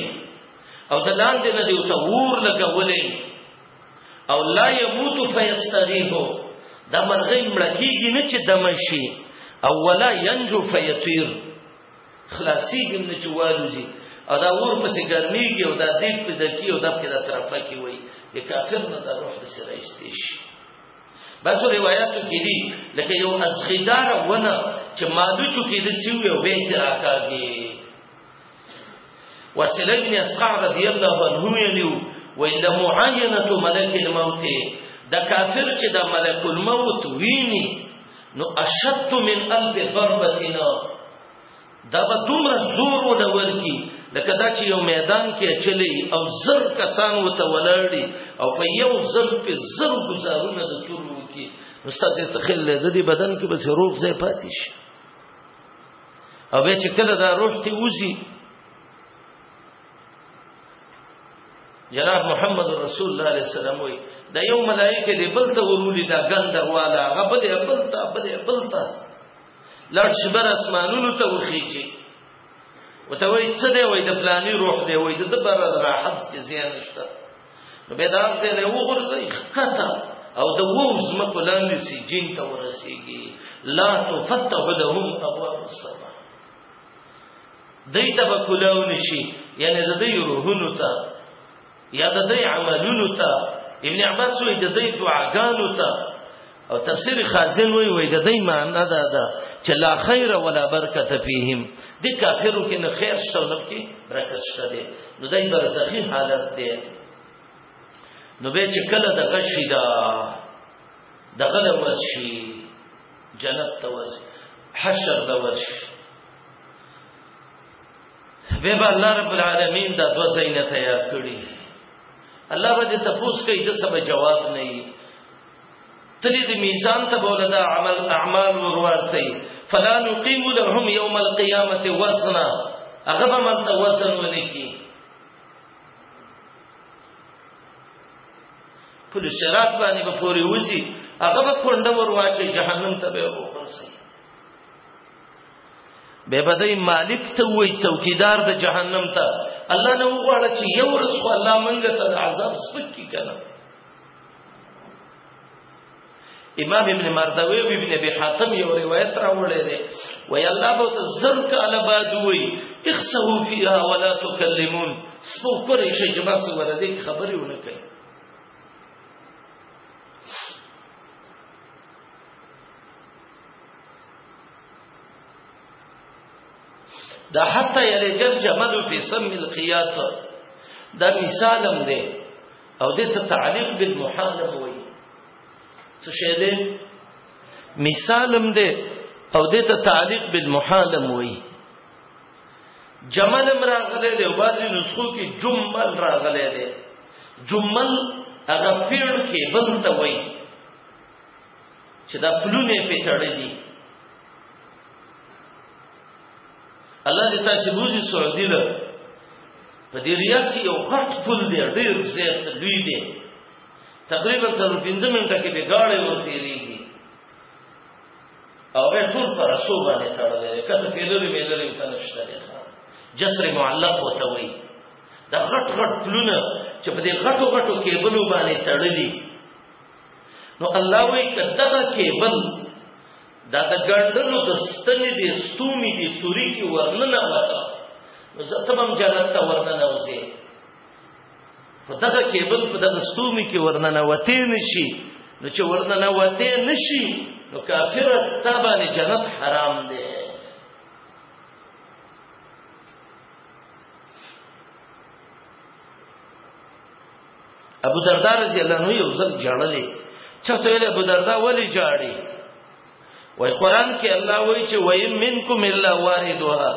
او د لاندې نه دی او ته ور لګولې او لا يموت فيستريح دا مرغې مړکیږي نه چې دمه شي او ولا ينجو فيطير خلاصيږي نه چې والوزي او دا ور پسې ګرميږي او دا دیک په دکی او دا په دا طرفه کې وای د کافر نه دا روح د سره استیش بس روایتو کې دي لکه یو ازخدار ونه چې مالو چو کې د سیو یو به تراکاږي وسیله ابن اسقع رضی الله عنه ویلو ویل معاینه ملک الموت دا کافر چې د ملک الموت ویني نو اشد من الف ضربتنا دا به دومره زور ولور کی لکه دا چې یو میدان کې چلی او زر کسان وته ولاړی او په یو زل په زر گزارونه د تورو کې استاد څه خل د دې بدن کې بس روغ ځای پاتې شي او به چې کله دا روح ته وځي جناب محمد رسول الله عليه السلام وي دا یو ملائکه دی بل ته ورولي دا ګندر والا غبل بل ته بل بل ته لړ شبر اسمانونو ته وخیږي وته وای څه دی وای د پلاني روح دی وای د بر راحت کې زیان نشته نو به دا ځای له وګرځي خطر او د وو زمکو لاندې سي جین ته ورسیږي لا تفتح لهم ابواب السماء دای ته وکولاو نشي یعنی د دې روحونو ته یا د دې عملونو ته ابن عباس وی د دې دعاګانو ته او تفسیر خازن وی وی د دې معنی دا ده چې لا خیر ولا برکت فیهم د کافرو کې نه خیر شته نه کې برکت شته دی نو دای برزخی حالت دی نو به چې کله د غشی دا د غل ورشي جنت ته ورشي حشر ته ورشي به به الله رب العالمین دا دو زینه تیار کړی الله به تاسو کوي د سبا جواب نه ترې د میزان ته بوله دا عمل اعمال ورورتي فلا نقيم لهم يوم القيامه وزنا هغه به مت وزن ونکي په شرات باندې به پوری وسی هغه به کونډه ورواچي جهنم ته به وخرسي به بدای مالک ته وای څوکیدار د جهنم ته الله نه وغواړي چې یو ورځ خو الله مونږ ته عذاب سپک کی کنه امام ابن مردوی او ابن ابي حاتم یو روایت راوړی دی وای الله به تزر کاله بعد وای اخسو فيها ولا تكلمون سپو پرې شي چې ما سره ور دي خبرې ونه کوي دا حتی یلجل جمل فی سم القیات دا مثالم دی او دې ته تعلیق بالمحال وي څه شی دی مثالم دی او دې ته تعلیق بالمحال وي جمل راغله دی او بعضی نسخو کې جمل راغله دی جمل هغه پیړ کې بل ته وي چې دا پلونه په تړلې الله دې تاسو بوزي سعودي له په دې ریاض کې یو غټ پل دی ډېر زیات لوی دی تقریبا څلور پنځه منټه کې به گاډي ورته لري او به ټول پر رسو باندې تړلې کته پیلري میلري ته نشته دی جسر معلق وته وي دا غټ غټ پلونه چې په دې غټو غټو کېبلو باندې تړلي نو الله وی کداغه کېبل دا د ګندلو د ستنې د ستومي د سوري کې ورننه وته نو زه ته هم جنت ته ورننه وځي په دغه کېبل په دغه ستومي کې ورننه وته نشي نو چې ورننه وته نشي نو کافر ته باندې جنت حرام دی ابو دردا رضی الله عنه یو ځل جړلې چاته ویل ابو دردا ولی جاړي وای قران کې الله وایي چې وای منکم الا واردها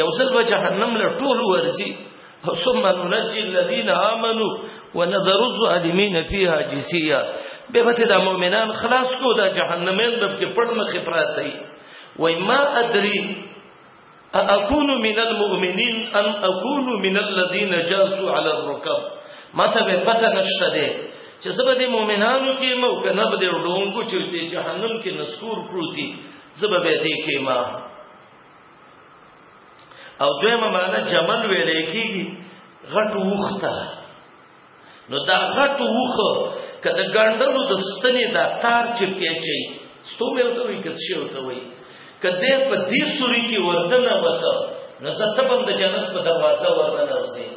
یو ځل به جهنم له ټول ورسي ثم ننجي الذين امنوا ونذر الظالمين فيها جثيا به به د مؤمنان خلاص کو د جهنمین د کې پړ مخې پراته وي وای ما ادري اكون من المؤمنين ام اكون من الذين جازوا على الركب ماته به پته نشته ده چې زبه د مؤمنانو کې مو کنه به ډونګو چې د جهنم کې نسکور پروتي زبه به دې کې ما او دویمه معنا جمل ویلې کېږي غټ وخته نو دا غټ وخه کله ګاندلو د ستنې دا تار چې پیچي ستو مې وته وی کڅ شي وته وی کله په دې سوري کې ورته نه وته نو زته بم د جنت په دروازه ورنه نه وسی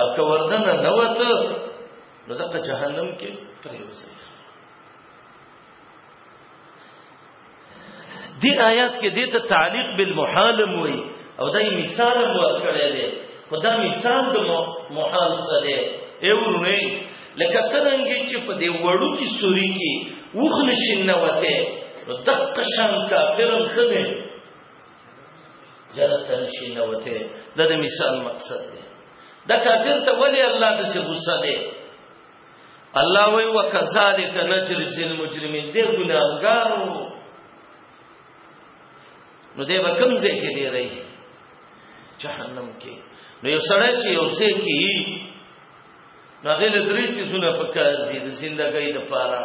او که ورنه نه وته نو دغه جهنم کې پرې وځي دی آیات کې دته تعلیق بالمحال وي او دای مثال ورکړی دی خدا مثال د محال سره ایورونه لکه څنګه چې په دې وړو کې سوري کې وخ نشنه وته نو دق شان کافرم خنه جنت نشنه وته د مثال مقصد دی دا کافر ته ولی الله د څه غصه دی الله وی وکذالک نجرز المجرمین دې ګناګارو نو دې به کوم ځای کې دی رہی جهنم کې نو یو سړی چې یو ځای کې نو هغه له درې څیزونه پکار دي د ژوندۍ د پاره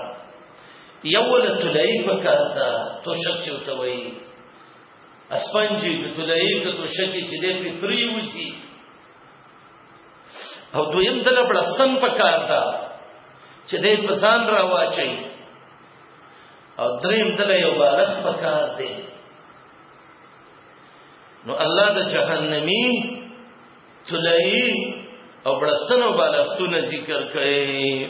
یو له تلای پکار ده تو شک چې وتوي اسپنجي د تلای ته تو شک چې دې په پری وسی او دویم دل بلسن په کار دا چې دې په ځان را واچي او دریم دل یو بالغ په کار دی نو الله د جهنمی تلای او بلسن او بالغتون ذکر کړي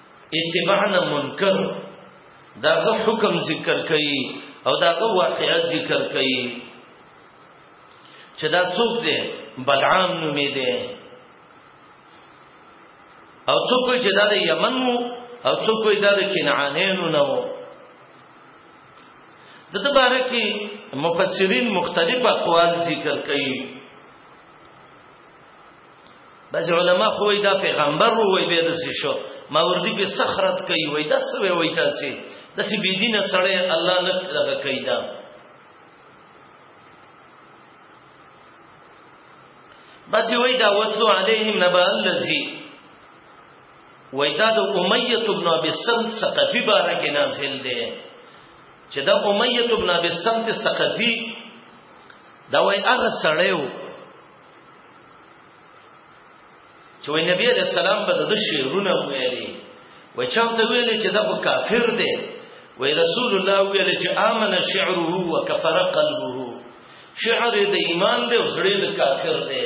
اتباع نه منکر داغه حکم ذکر کوي او داغه واقعا ذکر کوي چې دا څوک دی بلعام نومې دی او څوک چې دا د یمن وو او څوک دا د کنعانینو نه وو د دې باره کې مفسرین مختلف اقوال ذکر کوي بعض علما خو دا پیغمبر وای به د څه شو ماوردی په سخرت کوي وای دا څه وای وای تاسو د څه بی دینه سړی الله نه لګه کوي دا بعض وای دا وتلو علیهم نبا الذی وای دا د امیه ابن ابي سلط ثقفي بارک نازل دی چې دا امیه ابن ابي سلط ثقفي دا وای هغه سړی وو چې وای نبی علیہ السلام به د شعرونه ویلي وای چاته ویلي چې دا کافر دی وای رسول الله ویلي چې امن شعره وکفر قلبه شعر د ایمان دی او زړه د کافر دی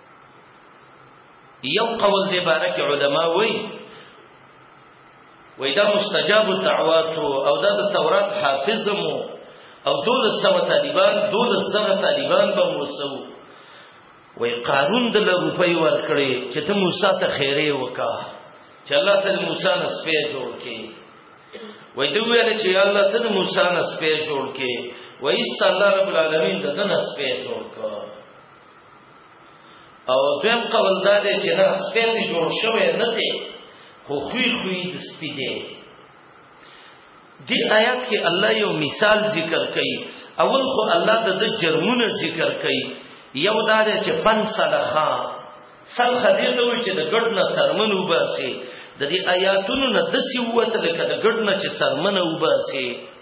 یو قول دی بارک علما وی وی دا مستجاب الدعوات او دا د تورات حافظمو او دول سو طالبان دول سو طالبان به موسو وی قارون د روپۍ ورکړي چې ته موسی ته خیره وکا چې الله ته موسی نه سپې جوړ کړي وای ته ویل چې الله ته موسی نه سپې جوړ کې وای صلی الله رب العالمین د دنس په جوړ کړ او دویم قول دا دی چې نه سپین دی جوړ شوی نه دی خو خوی خوی د سپی دی دی آیات کې الله یو مثال ذکر کوي اول خو الله د جرمونه ذکر کوي یو دا دی چې پن صدقه سل خدای ته وي چې د ګډ نه سرمن وباسي د دې آیاتونو نه د سی وته لکه د ګډ نه چې سرمن وباسي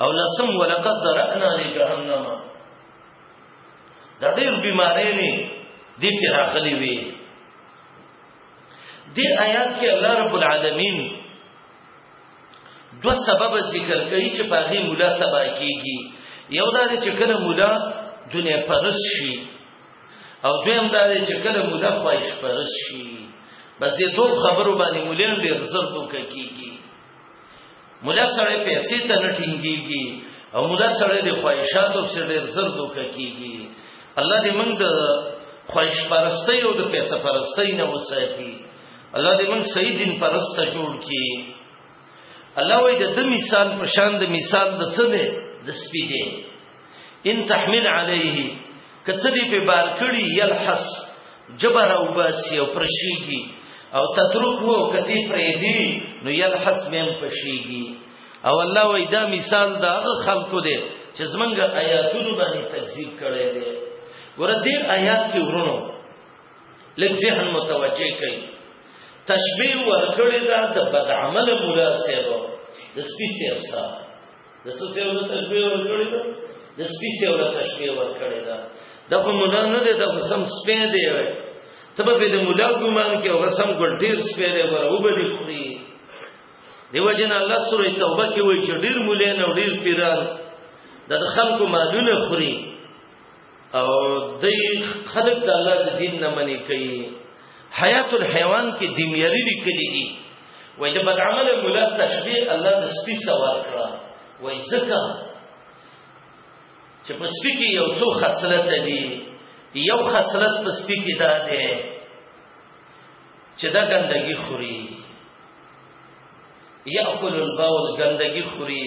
او لسم ولقد درعنا لجهنم دا ډېر بیمارې نه دي کې راغلي وي دې آیات کې الله رب العالمین دو سبب ذکر کوي چې په هغه مولا تبا کیږي یو دا چې کله مولا دنیا پرس شي او دویم دا چې کله مولا خواهش پرس شي بس دې دوه خبرو باندې مولین ډېر زر دوکه کیږي مولا سره پیسې ته نه ټینګيږي او مولا سره د خواهشاتو سره ډېر زر دوکه کیږي الله دې موږ د خواهش پرستۍ او د پیسې پرستۍ نه وساتي الله دې موږ صحیح دین پرست جوړ کړي الله وې د مثال په شان د مثال د څه ده د سپیده ان تحمل عليه کته دې په بار کړي يلحس جبر او باسي او پرشيږي او تترک وو کتی پریدی نو یلحس بهم پشیږي او الله وای دا مثال دا هغه خلکو دی چې زمونږ آیاتونو باندې تکذیب کړي دي ورته آیات کې ورونو لږ ذهن متوجه کړئ تشبیه ورکړی دا د بد عمل مولا سیبو د سپی سیب سره د څه سیو له تشبیه ورکړی ده د سپی سیو له تشبیه ورکړی ده د خو مولا نه دی د خو سم سپی دی وای ته به د مولا ګمان کې او سم ګل ډیر سپی دی ور او به دی خوري دیو جن الله سورې توبه کې وای چې ډیر مولا نه ډیر پیران د خلکو مالونه خوري او دی خلق د الله د دین نه منی کوي حیات الحیوان کې دیمیری لیکلي دي وای د بد عمل مولا تشبیه الله د سپي سوال کړه وای زکه چې په سپي کې یو څو خصلت دي یو خصلت په سپي کې دا ده چې دا ګندګي خوري یاکل البول ګندګي خوري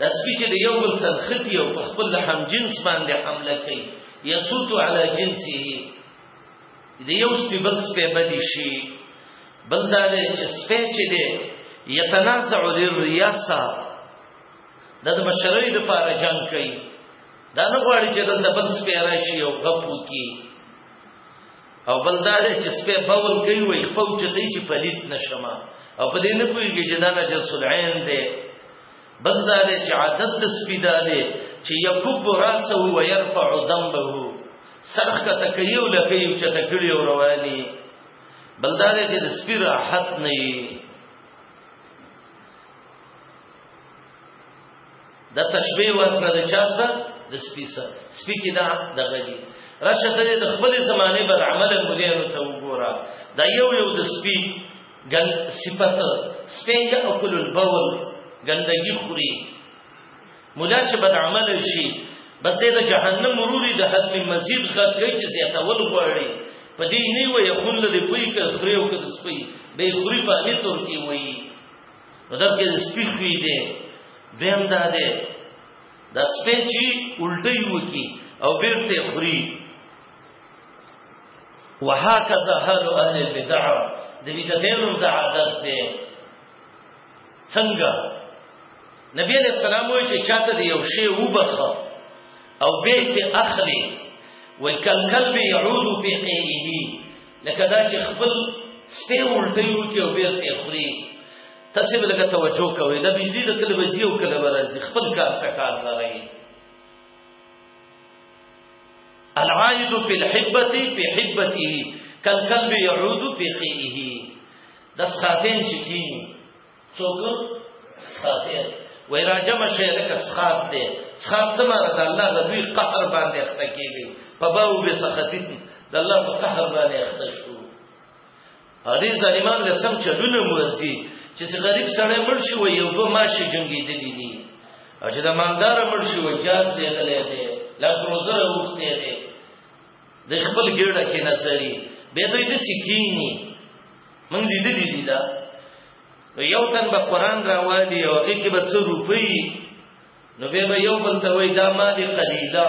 دا سپی چې د یو بل سره ختی او په خپل هم جنس باندې حمله کوي یسوت علی جنسه د یو سپی بل سپی بدی شي بل دا دی چې سپی چې دی یتنازع للریاسه د مشرۍ لپاره جنگ کوي دا نه غواړي چې د بل سپی راشي او غپو کی او بل دا دی چې سپی بول کوي وي خپل چې دی چې پلیت نشما او په دې نه کوي چې دا نه جسل عین دی بل دا دی چې عادت د سپي دا دی چې یکب راسه و یرفع ذنبه سرخ کا تکیو لکیو چې تکړی او رواني بل دا دی چې د سپي راحت نه وي دا تشبیه ورکړه د چا سره د سپي سره سپي کې دا د غلي راشه ته د خپل زمانه بر عمل مولانو ته وګوره دا یو یو د سپي ګند صفت سپین یاکل البول ګندګي خوري مولا چې بد عمل شي بس دې د جهنم مروري د حد من مزید غږ کوي چې زیاتول غواړي په دې نه وي یقول لدی پوي کې خوري او کې سپي به خوري په دې تور کې وایي نو درکې سپي خوې دې دیم دا دې د سپي چې الټي وکی او بیرته خوري وهكذا حال اهل البدع د بدعتینو د عادت دی څنګه نبی علیہ السلام وی چې چاته دی یو شی وبخه او به ته اخلي وای کل کلب يعود في قيله لکه دا چې خپل سپه ولټي وو کې او به ته خوري تاسو به لکه توجه کوئ دا بجلی د کله وځي او کله راځي خپل کار څه کار لري العائد فی الحبه فی حبته کلکلب یعود فی خیه د ساتین چې کی څوک ساتین وای راجم شي لکه سخات دی سخات سمره د الله د دوی قهر باندې اخته کیږي په باو به سختی د الله په قهر باندې اخته شو هغه ظالمان له سم چلونه مرزي چې غریب سړی مړ شي وي یو دوه ماشي جنگیدلی دي او چې د مالدار مړ شي وي جاز دی غلې دی لا پروزه وخته دی د خپل ګړه کې نسري به دوی د سکینی من لیدلی دي دا یو تن به قران راوالي او هغه کې به څو روپۍ نو به یو بل ته وای دا مال قلیلا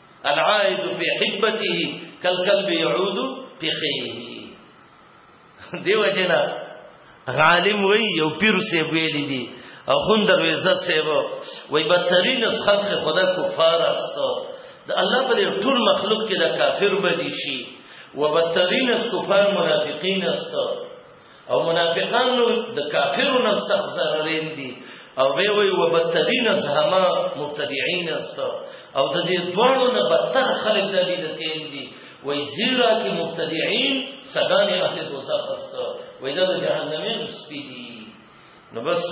العائد فی حبته کلکلب یعود فی خیه دیو جنا عالم وی یو پیر سی ویلی دی او خوندر وی زه سی وی بدترین از خلق خدا کفار است د الله پر ټول مخلوق کې د کافر بدی شي وبدترین از کفار منافقین است او منافقان نو د کافرو نه سخت ضررین دي او به وي وبتدین از هما مبتدعين است او د دې دوړو نه بدتر خلک د دې تین دي وای زیرا کې مبتدعين سدان اهل دوزخ است وای د جهنمین سپی دي نو بس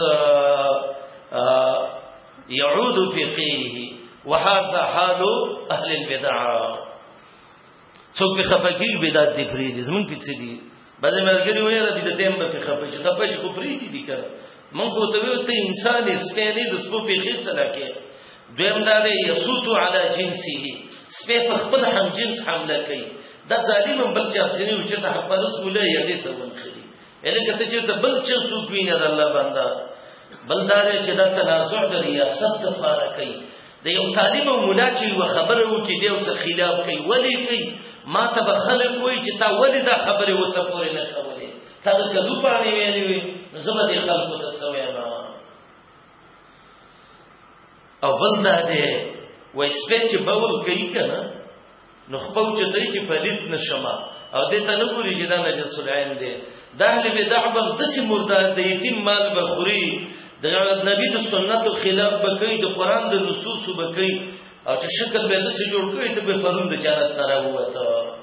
يعود في قيله وهذا حال اهل البدع څوک په خپکی بدعت دی فری دي زمون په څه دي بعضی ملګری وایي ربي د دیم په خپه چې خپه شي خو فری دي دي کړه مونږ خو ته ویو ته انسان سپېلې د سپو په خې څه لکه دویم دا دی یسوتو علی جنسه سپې په خپل هم جنس حمله کوي دا ظالم بل چا سینې او چې ته خپل رسول یې دې سوال خري اله کته چې ته بل چا څوک وینې الله بندا بل دا چې دا تنازع د ریاست لپاره کوي د یو طالب او مولا چې یو خبره وکړي دی او څه خلاف کوي ولی کوي ما ته به خلک وایي چې تا ولی دا خبره وڅ پورې نه کولې تا د کدو پانی ویلې وي زما دې خلکو ته څه وایم او بل دا دی وای سپې چې بول کوي کنه نو خپل چتای چې پلیت نشما او دې ته نه ګوري چې دا نجس العين دی د اهل بدع بم د سي مردار د یتیم مال بخوري د نبی د سنت خلاف بکې د قران د نصوص بکې او چې شکل به د سي جوړ کړي ته به پرون د جنت نه راوته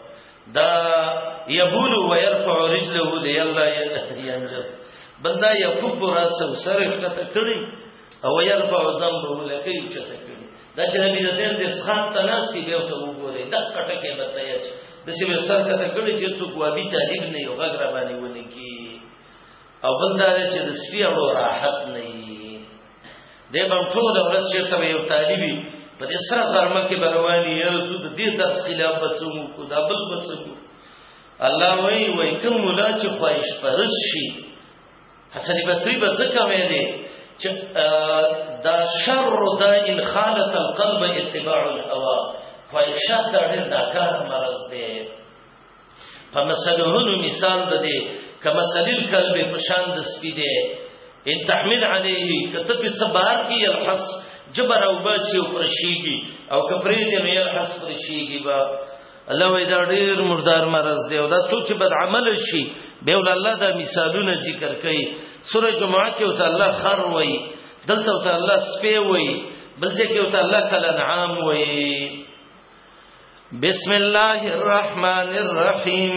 دا یبول و يرفع رجله لئلا ينجس بلدا یکب راسه سره کته کړی او يرفع ذنبه لکه چته کړي دا چې نبی د دین د اسخات ته ناشتي به ته وګوري د کټکه به ته یچ د څه به سر کته کړي چې څوک وابي تعریف نه یو غږ را باندې ونی کی او بل دا چې د سپی اړو راحت نه وي د بم ټول ورځ چې ته یو طالبي په دې سره درمه کې برواني یو څو د دې درس خلاف بچوم کو دا بل بچوم الله وای وای کوم مولا چې خواهش پرش شي حسن بصری به ځکه ویلي چې دا شر دا ان خالت القلب اتباع الهوى خواهشات دا ډېر ناکار مرض دی په مسلهونو مثال د دې کمسل القلب په شان د سپي دی ان تحمل عليه کته په صبر کې الحس جبر او باسي او پرشيږي او کپرې دې نه الحس پرشيږي با الله وی دا ډیر مردار مرز دی او دا څوک چې بد عمل شي به ول الله دا مثالونه ذکر کوي سوره جمعه کې وت الله خر وی دلته وت الله سپی وی بل ځای کې وت الله کله نعام وی بسم الله الرحمن الرحیم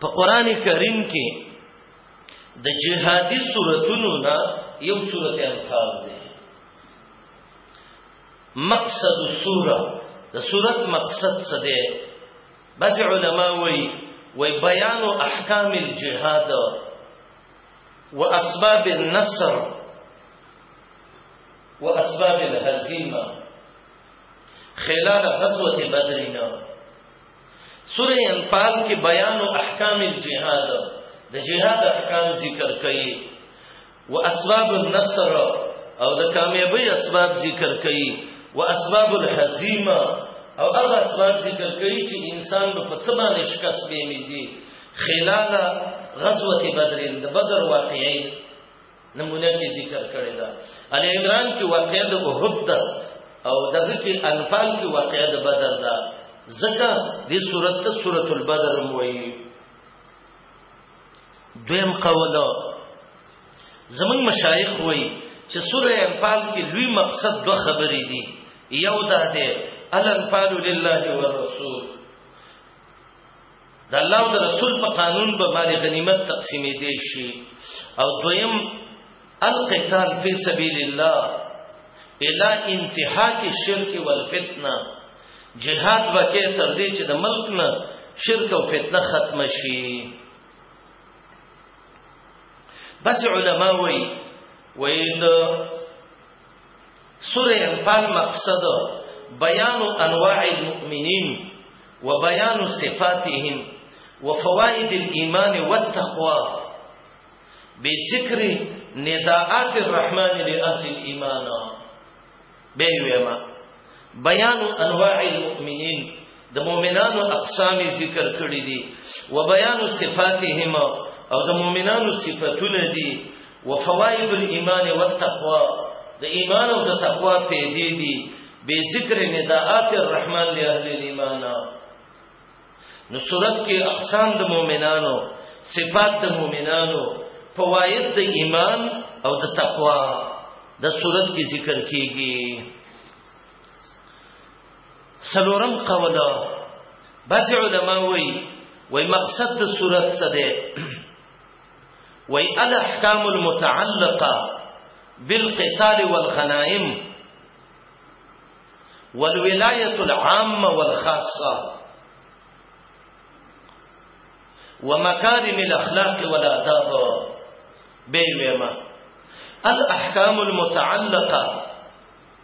په قران کریم کې د جهادي سوراتونو نه یو سورته انفال دی مقصد السوره د سورت مقصد څه دی بعض علما وایي وای بیان احکام الجهاد واسباب النصر واسباب الهزيمه خلال غزوه بدرنا سوره انفال کې بیان او احکام الجهاد د جهاد احکام ذکر کړي او اسباب النصر او د کامیابی اسباب ذکر کړي او اسباب الهزیمه او هغه اسباب ذکر کړي چې انسان په څه باندې شکست به میږي خلال غزوه بدر د بدر واقعي نمونه کې ذکر کړی دا ال عمران کې واقعې د احد ده او دغه کې انفال کې واقعې د بدر ده ځکه دې سورته ته سورۃ البدر موي دویم قول زمون مشایخ وای چې سورې انفال کې لوی مقصد دوه خبرې دي یو دا ده الانفال لله والرسول د الله او د رسول په قانون به مال غنیمت تقسیمې دي شي او دویم القتال فی سبیل الله الا انتهاک الشرك والفتنه جهاد وکي تر دې چې د ملک نه شرک او فتنه ختم شي بس علما وایي وایي سوره انفال مقصد بیان انواع المؤمنین وبيان صفاتهم وفوائد الإيمان والتقوى بذكر نداءات الرحمن لأهل الإيمان بيوما بیان انواع المؤمنین د مؤمنانو اقسام ذکر کړی دي و بیان صفاتهم او د مؤمنانو صفاتونه دي و فواید الايمان والتقوا د ایمان او د تقوا په دې دي به ذکر نداءات الرحمن له اهل الايمان نو صورت کې اقسام د مؤمنانو صفات د مؤمنانو فواید د ایمان او د تقوا د صورت کې ذکر کیږي سلورم قولا بعض علماء وي وي مقصد د صورت څه دی المتعلقه بالقتال والغنائم والولايه العامه والخاصه ومكارم الاخلاق والاداب بينما الاحكام المتعلقه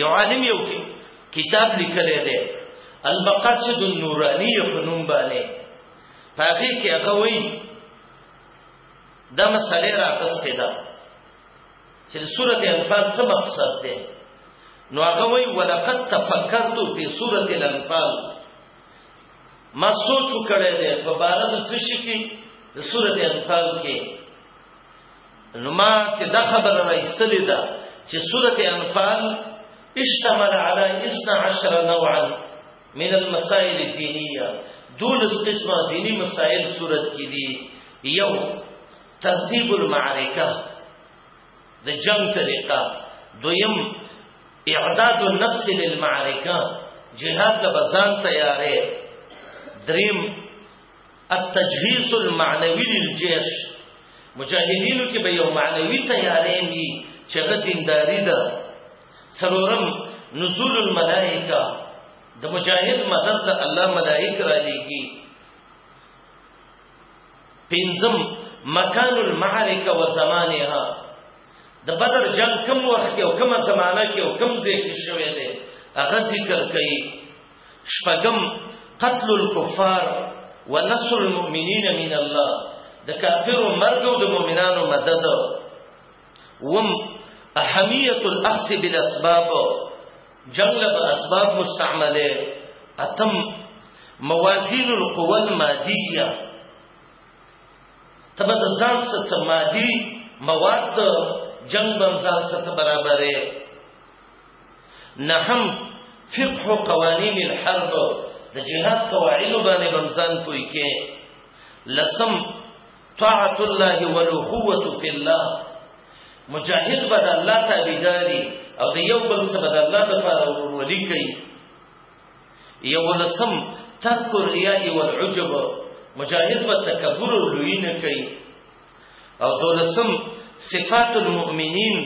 یو عالم یو کتاب لیکلی دی المقاصد النورانیه په نوم باندې پاغي کې هغه وایي دا مسله راغستې ده چې سورته انفال څه مقصد ده نو هغه وایي ولقد تفکرت فی سورته الانفال ما سوچ کړی دی په بار د څه شي کې د سورته انفال کې نو ما ته دا خبره راځلې ده چې سورته انفال اشتمل على 12 نوعا من المسائل الدينيه دولس قسمه دینی مسائل صورت کې دي یو ترتیب المعرکه د جنگ طریقه دویم اعداد النفس للمعرکه جهاد له بزان تیارې دریم التجهیز المعنوی للجیش مجاهدینو کې به یو معنوي تیارې وي چې د دینداری ده سرورم نزول الملائکه د مجاهد مدد د الله ملائک را لېږي پنځم مکان المعرکه و زمانها د بدر جنگ کم وخت او کم زمانہ کې او کم ځای کې شوې ده هغه ذکر کوي شپږم، قتل الکفار ونصر المؤمنین من الله د کافرو مرګ او د مؤمنانو مدد وم اهمیت الاخذ بالاسباب جنگ له اسباب مستعمله اتم موازین القوى المادیه تبه د ځان څخه مادي مواد جنگ بم ځان څخه برابرې نهم فقه قوانین الحرب د جهاد قواعد باندې بمزان کوی کې لسم طاعت الله والاخوه فی الله مجاهد به د الله تابعداري او د یو بل سره د الله لپاره ورولي کوي یو لسم ترک الرياء والعجب مجاهد به تکبر او لوی نه کوي او دولسم صفات المؤمنین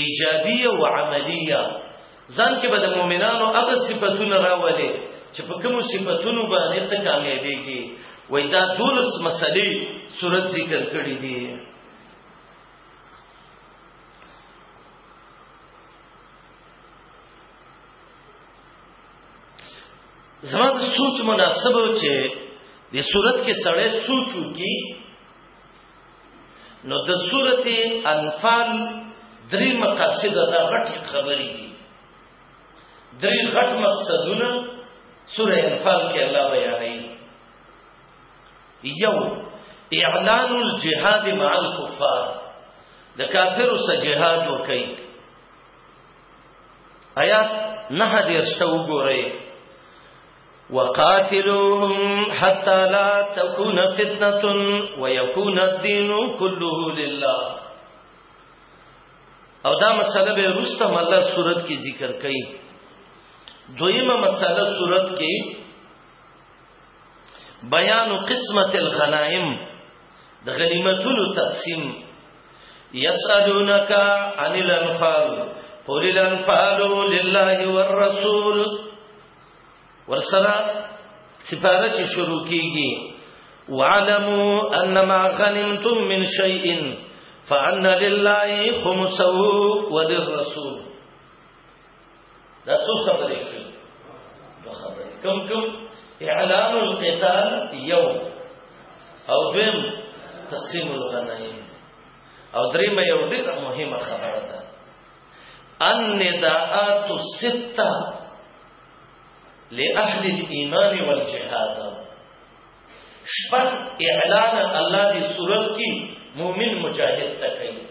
ایجابیه او عملیه ځان کې به د مؤمنانو هغه صفاتونه راولي چې په کوم صفاتونو باندې ته کامیابېږي وای دا دولس مسلې صورت ذکر کړې دي زما د سوچ مناسب و چې د صورت کې سړی سوچو کې نو د سورته انفال درې مقاصد دا غټ خبرې دي درې غټ مقصدونه سوره انفال کې الله بیانوي یو اعلان الجهاد مع الكفار د کافرو سره جهاد وکړي آیات نه دې شته وګورئ وقاتلوهم حتى لا تكون فتنه ويكون الدين كله لله او دا مسله به رستم الله صورت کې ذکر کړي دویمه مسله صورت کې بیان قسمت الغنائم د غنیمتونو تقسیم یسالونک عن الانفال قل الانفال لله والرسول ورسره سپاره چې شروع کیږي وعلموا انما غنمتم من شيء فان لله خمسه وللرسول دا څه خبرې شي دا خبرې کوم کوم اعلان القتال یو او دیم تقسیم الغنائم او دریم یو ډیره مهمه خبره ده النداءات السته لاهل الايمان والجهاد شپږ اعلان الله دی سورت کی مومن مجاهد ته کوي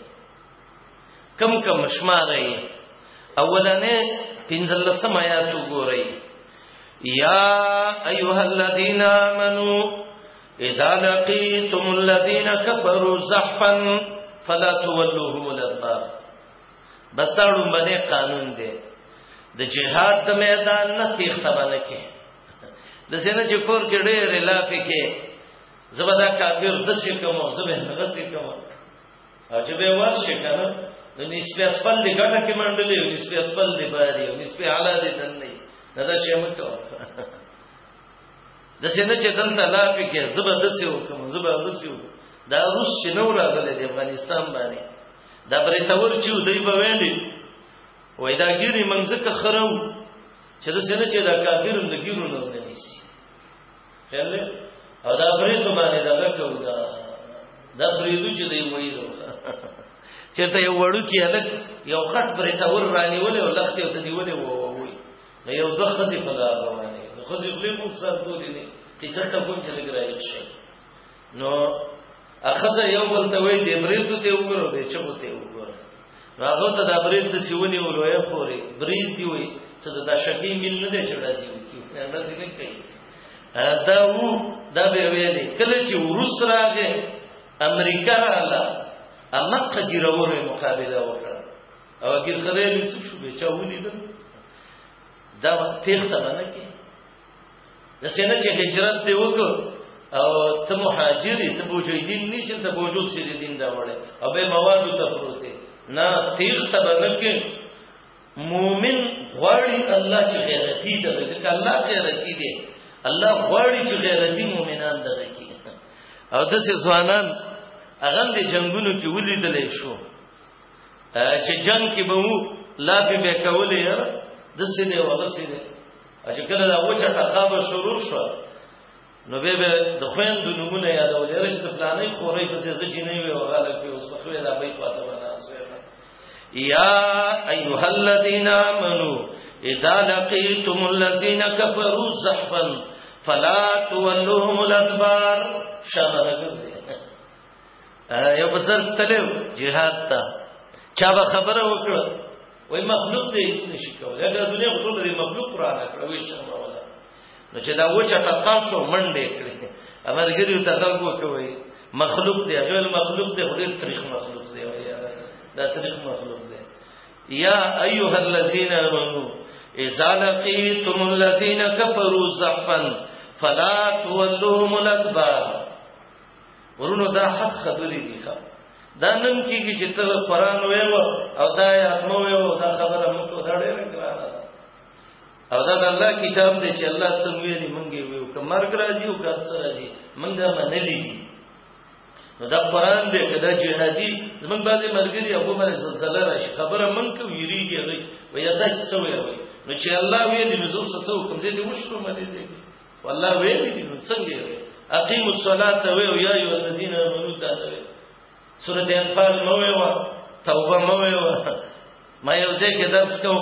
کم کم شمارای اولنې پنځلسم آیات وګورئ یا ایها الذین آمنو اذا لقيتم الذين كفروا زحفا فلا تولوهم الادبار بس دا ډومبنه قانون دی د جهاد د میدان نه تیخته باندې کې د سینې چې کور کې ډېر لافي کې زبدا کافر د څه کوم زبه هغه څه کوم او چې به ورشه کنه نو نسبه اسفل دی ګټه کې منډلې او نسبه اسفل دی باري او نسبه اعلی دی دنه دا چې موږ د سینه چې دلته لا فکر زبر دسي وکم زبر دسي وکم دا روس چې نو راغله د افغانستان باندې دا برې تور چې دوی به ویلي وای دا ګيري منځکه خرو چې د سینه چې دا کافر د ګیرو نه ونیسي خیال او دا برې ته باندې دا کوي دا دا برې دوی چې دی وایي چې ته یو وړو کې الک یو خټ برې تور رانیولې او لخت یو ته دیولې وو د یو د خزې په لار روانې د خزې غلې مو سر بولې دي قصه ته کوم چې لګ راځي شي نو اخزه یو بل ته وې د برید ته وګورو به چبو ته وګورو هغه ته د برید د سیونی ولوې پوري برید دی وې څه د شکی مل نه دی چې راځي کیو نه دې نه کوي دا وو دا به ویلې کله چې ورس راغې امریکا رااله امقه ګیرونه مقابله وکړه او اگر خدای دې څه شو به چا ولیدل دا تیخته نه کې د سینه چې هجرت دی وکړ او ته مهاجر یې ته بوجو دین نه چې ته بوجو سې دین دا وړه او به مواد ته پروته نه تیخته نه کې مؤمن غواړي الله چې غیرتی ده ځکه الله غیرتی دی الله غواړي چې غیرتی مؤمنان ده کې او د ځوانان اغم دي جنگونو کې ولیدلې شو چې جنگ کې به وو لا به به کولې یار د څه دی وغه څه دی چې کله دا وچه ټکا به شروع شو نو به به د خويند نمونه یادول یار چې پلانې خورې پسې ځکه نه وي وغه لکه اوس په خوې دا به پاته بنا سوې یا ایها الذین آمنو اذا لقیتم الذین کفروا زحفا فلا تولوهم الادبار شامل ګرځي یو بزرګ تلو جهاد ته چا به خبره وکړه وای مخلوق دې هیڅ نشي کولای هغه دنیا ټول دې مخلوق را نه کړ وای شرم ولا نو چې دا وچه تقام شو منډه کړې امرګری ته غلګو کوي مخلوق دې هغه مخلوق دې خدای تاریخ مخلوق دې وای دا تاریخ مخلوق دې یا ایها الذین آمنو اذا لقیتم الذین کفروا زحفا فلا تولوهم الادبار ورونو دا حق خبرې دي ښه دا نن کیږي چې ته قران ویو او دا آیات مو ویو دا خبره مو کو دا ډېر ګرانه او دا د الله کتاب دی چې الله څنګه ویلي مونږه ویو که مرګ راځي او که څه راځي مونږه منلې دي نو دا قران دی کدا جهادي زمونږ باندې مرګري ابو باندې زلزلہ راشي خبره مونږ کو ویریږي هغه ویا تاسو څه ویوي نو چې الله ویلي نو زه څه وکم زه دې وشرم دې دې والله ویل دي نو څنګه اقیم الصلاه وی او یا ایو الذین آمنو دا وی سورۃ انفال مو وی وا توبه مو وی وا ما یو ځکه درس کو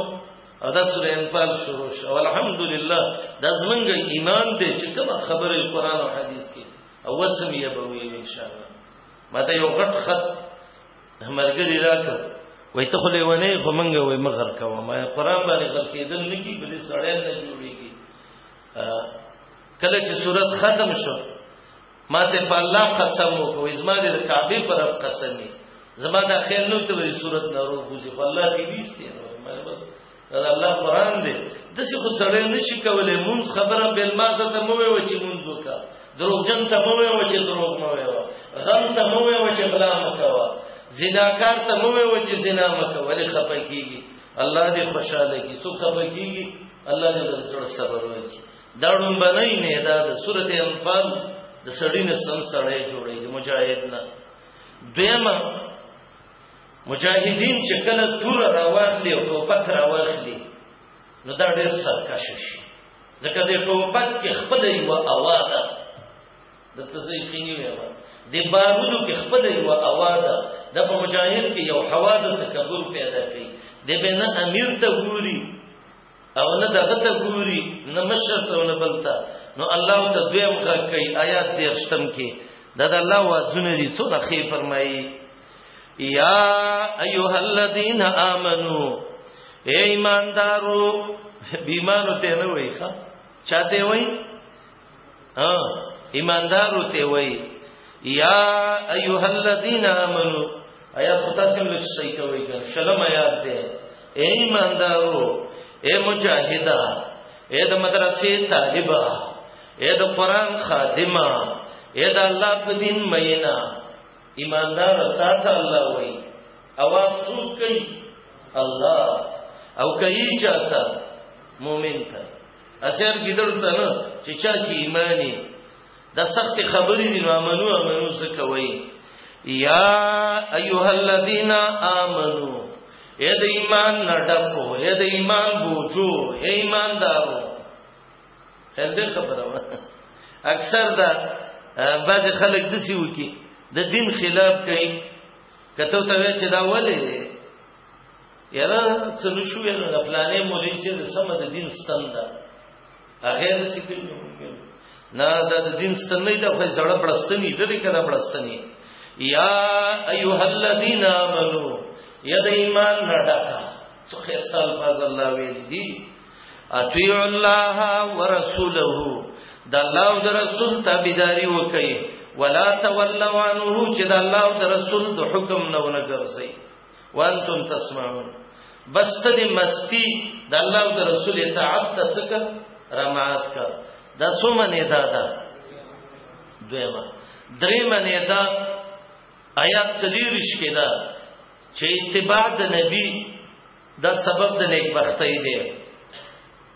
او دا سورۃ انفال شروع شو الحمدلله د زمنګ ایمان دې چې کومه خبره قرآن او حدیث کې او وسم یې به وی ان شاء الله ماته یو غټ خط مرګري راکړ وای ته خو لیونه خو منګه وای مغر کوه ما قرآن باندې غل کېدل نه کی بلې سړی نه جوړیږي کله چې صورت ختم شو ما ته په الله قسم وکړ زما د کعبه پر رب قسم زما دا خیال نو ته وی صورت نه روح وځي په الله دی ویستي نو ما بس دا الله قران دی د څه خو سره نه شي کولای مونږ خبره بل ما زه ته مو وی چې مونږ وکړه دروغجن ته مو وی چې دروغ مو وی غم ته مو وی چې غلا مو کوا زناکار ته مو وی چې زنا مو کوا لې خپکیږي الله دې خوشاله کی څوک خپکیږي الله دې د زړه صبر ورکړي دا ډومبنۍ نه دا د سورته انفال د سړی نه سم سړی جوړي د مجاهد نه دیمه مجاهدین چې کله تور راوړلې او ټوپک راوړلې نو دا ډېر سرکش شي ځکه د ټوپک کې خپل یو اواده د تزې کینی ویوا د بارودو کې خپل یو اواز د په مجاهد کې یو هوا د تکبر پیدا کوي د بنا امیر ته ګوري او نه دغه ته ګوري نه مشر ته نه بلتا نو الله ته دویم غږ کوي آیات دې ختم کې دا د الله وازونه دي څونه خې فرمایي یا ایها الذین آمنو اے ایماندارو بیمانو ته نه وای ښا چاته وای ها ایماندارو ته وای یا ایها الذین آمنو آیا تاسو موږ صحیح کوي ګر شلم آیات ده اے ایماندارو اے مجاهدا اے د مدرسې طالبا اے د قران خادمه اے د الله په دین مینا ایماندار تا ته الله وای اواز څوک کوي الله او کوي چاته مؤمن ته اسیان ګیدړ ته نه چې چا کې ایمانی دا سخت خبرې دي نو منو منو څه کوي یا ایها الذین آمنو اے د ایمان نډپو اے د ایمان بوجو اے ایماندارو هل دې خبره و اکثر دا بعض خلک دسی وکی د دین خلاف کوي کته ته چې دا ولې یاره څه نشو ویل د پلانې مولوی سي د سم د دین ستن ده هغه د سکل نه دا د دین ستن نه ده خو زړه بلستنی د دې کړه بلستنی یا ایها الذین آمنو یا د ایمان نه ډکا څو خیسال فاز الله ویل دي اطیع الله ورسوله د الله او د رسول تابعداري وکړي ولا تولوا عنه چې د الله او د رسول د حکم نه ونګرځي وانتم تسمعون بس ته دې مستی د الله او د رسول اطاعت ته څکه رمعات کا دا څو منې دا دا دویما درې منې دا آیات سلیریش کې دا چې اتباع د نبی دا سبب د نیکبختۍ دی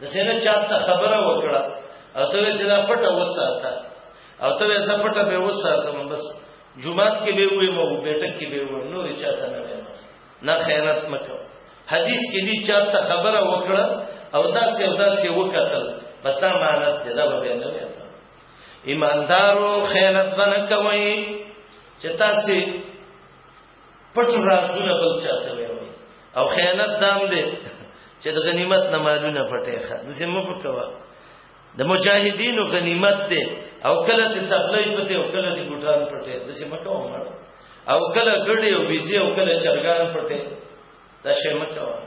د سینه چاته خبره وکړه او ته چې دا پټه وساته او ته یې زه پټه به وساتم بس جمعات کې به وې مو بیٹک کې به و نور چاته نه وې نه خیانت مکو حدیث کې دي چاته خبره وکړه او دا څه او دا څه وکړل بس دا مانت دې دا به نه وې ایماندارو خیانت باندې کوي چې تاسو پټ رازونه بل چاته وي او خیانت دام دی چې د غنیمت نه مالونه پټه ښه د سیمه په کوا د مجاهدینو غنیمت دی او کله د چپلای پته او کله د ګټان پټه د سیمه کوا مړ او کله ګډي او بيزي او کله چرګان پټه دا شی مکوا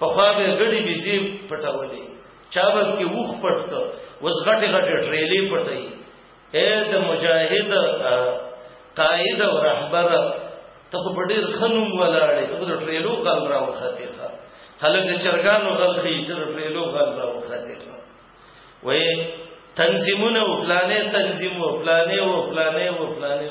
په خوا به ګډي بيزي پټولې چا به کې وښ پټ وس غټه غټه ټریلې پټې اے د مجاهد قائد او رهبر ته په ډیر خنوم ولاړې ته په ټریلو غل راو خاطر خلک چرګانو غل خي تر ټریلو غل راو خاطر وې تنظیمونه او پلانې تنظیم او پلانې او پلانې او پلانې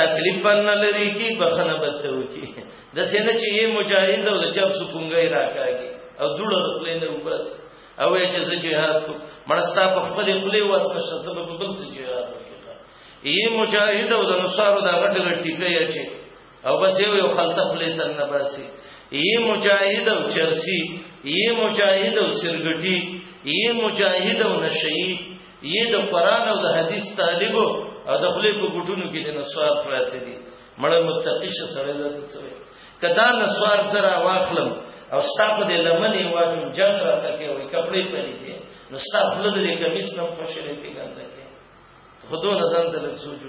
تکلیف باندې لري کی بخنه بته وکي د سینه چې یې مجاهد او د چپ سپونګي راکاږي او دوړه خپل نه وبس او یې چې جهاد کو مرستا په خپل خپل واس نشه ته په بل څه جهاد وکړه یې مجاهد او د نصارو دا غټ غټ ټیکي چې او بس یو خلطه خپل تر نه باسي یې مجاهد او چرسی یې مجاهد او سرګټي یې مجاهد او نشئی یې د قران او د حدیث طالب او د خلې په ګټونو کې د نسوار پراته دي مړ متقی شه سره ده څه وي کدا نسوار سره واخلم او ستاسو د لمنې واجب جنگ را سکے وي کپڑے پرې دي نو ستاسو له دې کمیس نم خوشاله پیګنده کې خودو نظر د لږ سوچو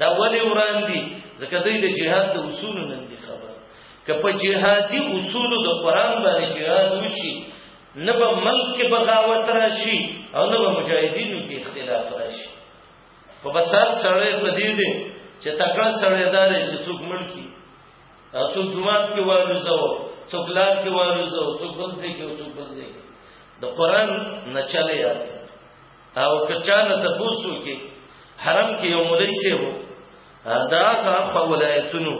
دا ولې وران دي ځکه دوی د جهاد د اصول نه دي خبر که په جهادي اصول د قران باندې جهاد وشي نه به ملک کې بغاوت راشي او نه به مجاهدینو کې اختلاف راشي په بسات سره په دې دي چې تکړه سره دار چې څوک ملکی او څوک جماعت کې والوزو څوک لار کې والوزو څوک بل ځای کې څوک بل ځای د قران نه چلے یاد او که چا نه تاسو کې حرم کې یو مولوی سه وو دا کا په ولایتونو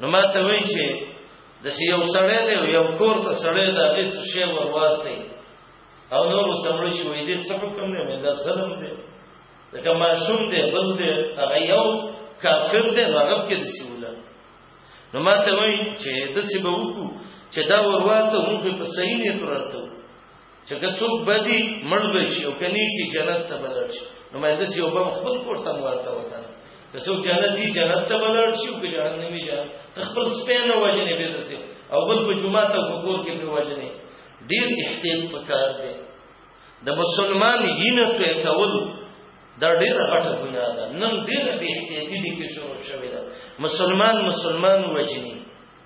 نو ما ته وایي چې د سی یو سړی دی یو کور ته سړی دا هیڅ شی ورواته او نور سمړ شي وې دې څه حکم نه مې دا ظلم دی دا کما شوم دی بل دی هغه یو کافر دی هغه کې د سیوله نو ما ته وایي چې د سی به وکړو چې دا ورواته موږ په صحیح نیت ورته چې که څوک بدی مړ بشي او کني کې جنت ته بلل شي نو مې د سیو په خپل کور ته ورته وکړ که څوک جنت دی جنت ته بلل شي او که جهنم یې جنت خپل سپینه وجنه به دسي او بل په جمعه ته کور کې په وجنه ډیر احتیاط پکار دی د مسلمان یینه ته کول دا ډیر غټه ګناه ده نن ډیر به احتیاطي دي کې شروع شوې ده مسلمان مسلمان وجني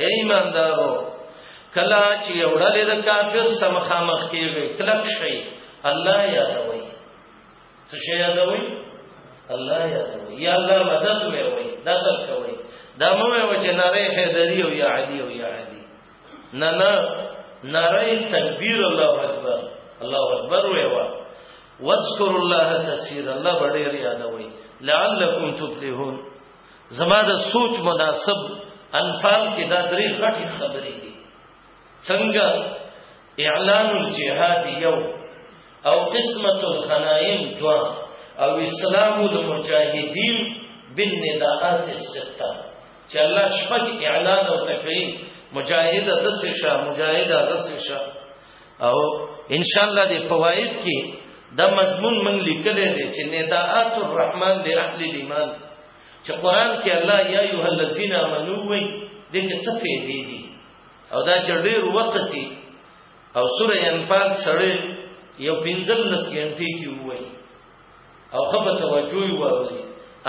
اے ایماندارو کلا چې وړلې د کافر سمخه مخ کېږي کلک شي الله یادوي څه شي یادوي الله یادوي یا الله مدد مې وي دا تل کوي دا مو مې وچ نه رې حیدری او یا علی او یا علی نه نه نری تکبیر الله اکبر الله اکبر وې وا واذكر الله كثيرا الله بډې یادوي لعلكم تفلحون زما د سوچ مناسب انفال کې دا درې غټي خبرې دي څنګه اعلان الجهاد یو او قسمت الخنائم دوا او اسلام المجاهدین بالنداءات السته چې الله شپږ اعلان او تکریم مجاهد د سشه مجاهد د سشه او ان شاء الله د فواید کې دا مضمون من لیکل دي چې نداءات الرحمن لاهل الايمان چې قران کې الله یا ایه الذین آمنو وي د کې څه فائدې دي او دا چې ډېر وخت دي او سوره انفال سره یو پنځل لس غنټې کې وایي او خبر توجه یې وروړي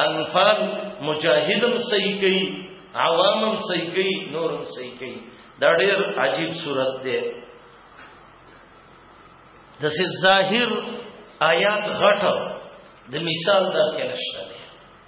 انفال مجاهدم صحیح کوي عوامم صحیح کوي نورم صحیح کوي دا ډېر عجیب صورت دی د ظاهر آیات غټ د مثال دا کې نشته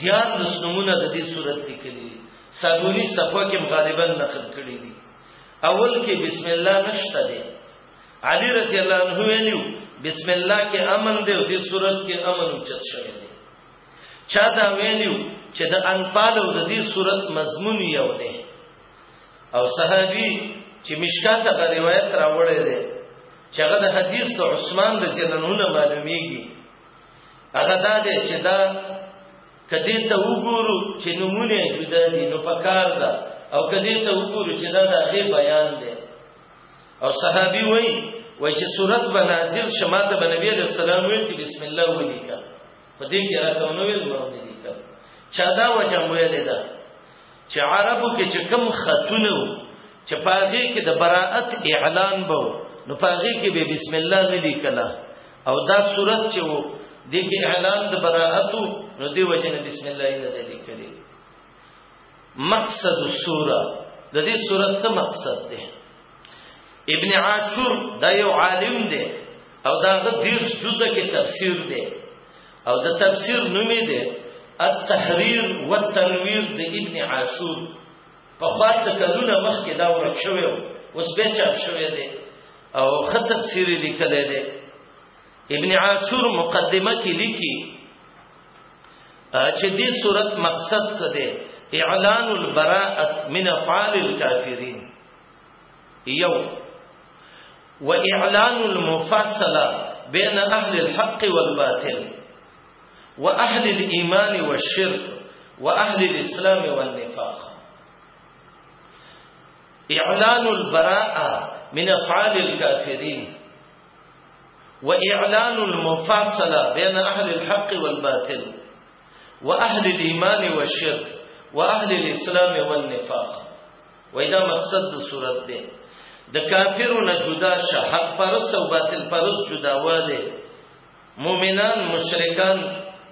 دیارلس نمونه د دې صورت لیکلي سالونی صفه کې غالبا نقل کړی دي اول کې بسم الله نشته دی علی رضی الله عنه ویلو بسم الله کې امن دی او دې صورت کې امن اوچت شوی دی چا دا ویلو چې د انفال او د دې صورت مضمون یو دی او صحابي چې مشکات غ روایت راوړی دی چې هغه د حدیث د عثمان رضی الله عنه معلومیږي هغه دا دی چې دا کدی ته وګورو چې نمونه جدا دي نو پکار ده او کدی ته وګورو چې دا د هغه بیان دی او صحابي وای وای چې صورت به نازل شماته به نبی علیہ السلام ویل چې بسم الله ولیکا په دې کې راته نو ویل مو دې لیکا چا دا وجه مو ویل دا چې عربو کې چې کم خاتونو چې پاږي کې د براءت اعلان بو نو پاږي کې به بسم الله نه لیکلا او دا صورت چې وو د کې اعلان د براءت نو دی وجنه بسم الله نه دی لیکلی مقصد السوره د دې صورت څه مقصد دی ابن عاشور دا یو عالم دی او دا د دیر جزء کې تفسیر دی او د تفسیر نومې دی التحریر والتنویر د ابن عاشور پخوا څه کلونه مخکې دا ورک شوی و اوس بیا چاپ شوی دی او ښه تفسیر یې لیکلی دی ابن عاشور مقدمه کې لیکي چې دې صورت مقصد څه دی اعلان البراءت من افعال الكافرين یو واعلان المفاصله بين اهل الحق والباطل واهل الايمان والشرك واهل الاسلام والنفاق اعلان البراءه من افعال الكافرين واعلان المفاصله بين اهل الحق والباطل واهل الايمان والشرك واهل الاسلام والنفاق وېدا مقصد د صورت دی د کافرونو جدا شه حق پرس او باطل پرس جدا واده مومنان مشرکان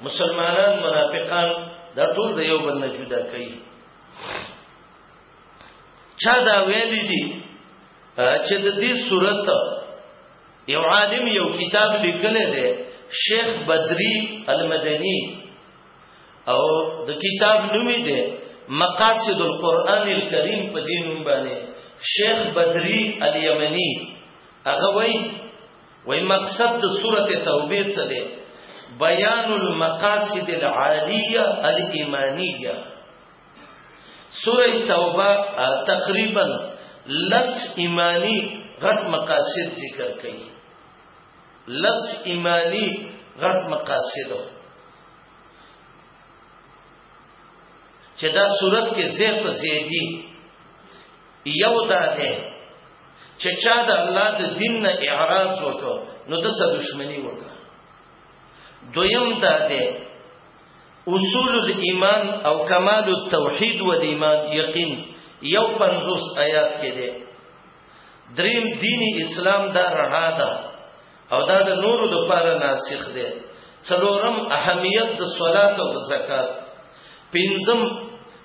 مسلمانان منافقان دا ټول د یو بل نه جدا کوي چا دا ویل دي چې د دې صورت یو عالم یو کتاب لیکل دی شیخ بدری المدنی او د کتاب نوم دی مقاصد القرآن الكریم په دې نوم باندې شیخ بدری الیمنی هغه وایي وای مقصد د سورته توبه څه دی بیان المقاصد العالیه الايمانيه سوره توبه تقریبا لس ایمانی غټ مقاصد ذکر کړي لس ایمانی غټ مقاصد چې دا صورت کې زیر په زیدي یو دا ده چې چا د الله د دین نه اعراض وکړ نو د سره دښمنی وکړه دویم دا ده اصول الايمان او کمال التوحید والایمان یقین یو 50 آیات کې ده دریم دین اسلام دا رڼا ده او دا د نورو د پاره ناسخ دی څلورم اهمیت د صلات او د زکات پنځم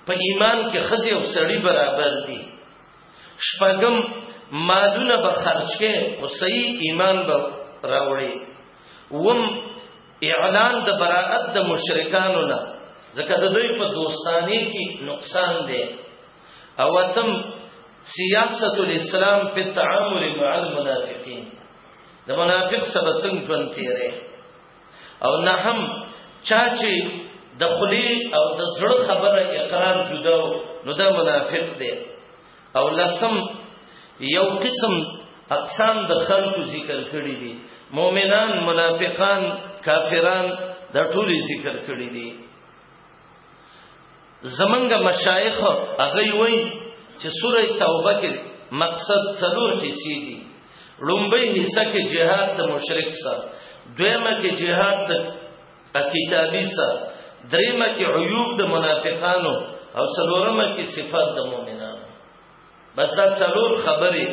په ایمان کې خزي او سړی برابر دي شپږم مالونه به خرج کې او صحیح ایمان به راوړي وم اعلان د براءت د مشرکانو نه ځکه د دوی په دوستانی کې نقصان دی او تم سیاست الاسلام په تعامل مع المنافقین د منافق سره څنګه ژوند تیرې او نه هم چا چې د خلی او د زړه خبره اقرار جدا نو دا منافق دی او لسم یو قسم اقسام د خلکو ذکر کړی دي مؤمنان منافقان کافران د ټولي ذکر کړی دي زمنګ مشایخ هغه وی چې سوره توبه کې مقصد څلور حصے دي لومبۍ حصہ کې جهاد د مشرک سره دویمه کې جهاد د کتابی سره دریمه کې عیوب د منافقانو او څلورمه کې صفات د مؤمنانو بس دا څلور خبرې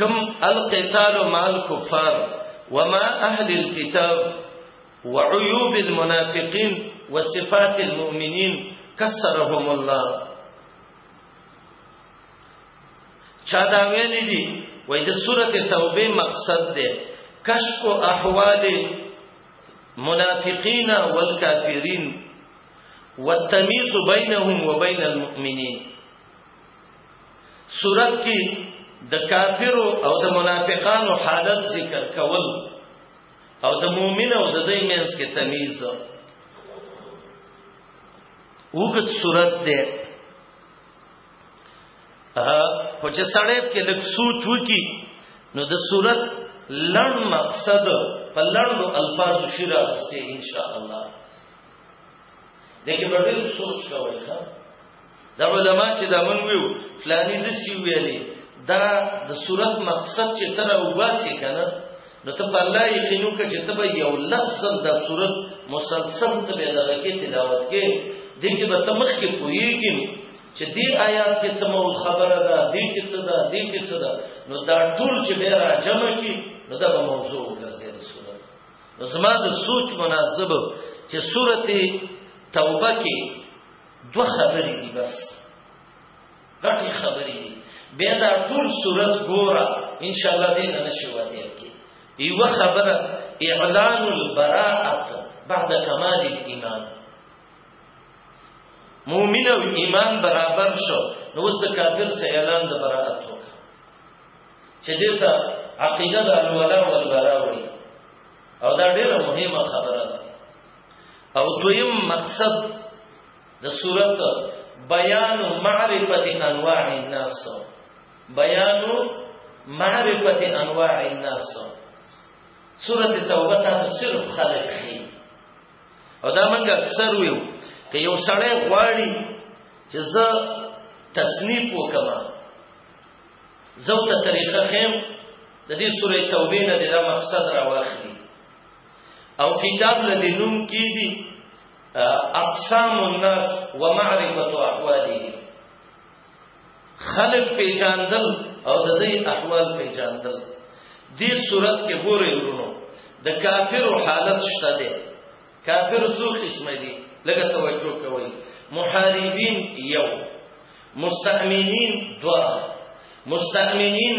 کم القتال مع الكفار وما اهل الكتاب وعيوب المنافقين وصفات المؤمنين كسرهم الله چا دا ویلي دي وای د سورته توبه مقصد ده کشف احوال منافقین والکافرین والتمیز بینهم وبین المؤمنین سورته کې د کافرو او د منافقانو حالت ذکر کول او د مؤمن او د دې مینس کې تمیز وګت صورت ده خو چې سړی کې لږ سوچ وکي نو د صورت لړ مقصد په لړو الفاظ شیرا واستي ان شاء الله دغه په ډېر سوچ کوي ښا دا علما چې دا مونږ ویو فلانی د سی ویلي دا د صورت مقصد چې تر او باسي کنه نو ته په الله یقینو کې چې ته به یو لسل د صورت مسلسل ته به دغه کې تلاوت کې دې کې به تمخ کې پويږي چې دې آیات کې څه مو خبره ده دې کې څه ده دې کې څه ده نو دا ټول چې به را جمع کې نو دا به موضوع وګرځي د صورت نو زما د سوچ مناسب چې سورته توبه کې دو خبرې دي بس غټي خبرې دي بیا دا ټول صورت ګوره ان شاء الله دې نه شي وته کې یو خبره اعلان البراءه بعد کمال الايمان مؤمن او ایمان برابر شو نو اوس د کافر سره اعلان د براءت وکړه چې دې ته عقیده د الولا والبراء وي او دا ډیره مهمه خبره ده او دویم مقصد د صورت بیان معرفت انواع الناس بیان معرفت انواع الناس سورت توبه ته صرف خلق خي او دا موږ اکثر ویو ته یو سړی غواړي چې زه تصنیف وکم زه ته طریقه خیم د دې سورې توبې نه د مقصد راوخلي او کتاب لدی نوم کی دی اقسام الناس ومعرفت احوالهم خلق پیجاندل او د دې احوال پیجاندل دې صورت کې ګورې ورونو د کافرو حالت شته دي کافر څو قسمه دي لکه توجه کوئ محاربین یو مستأمنین دوا مستأمنین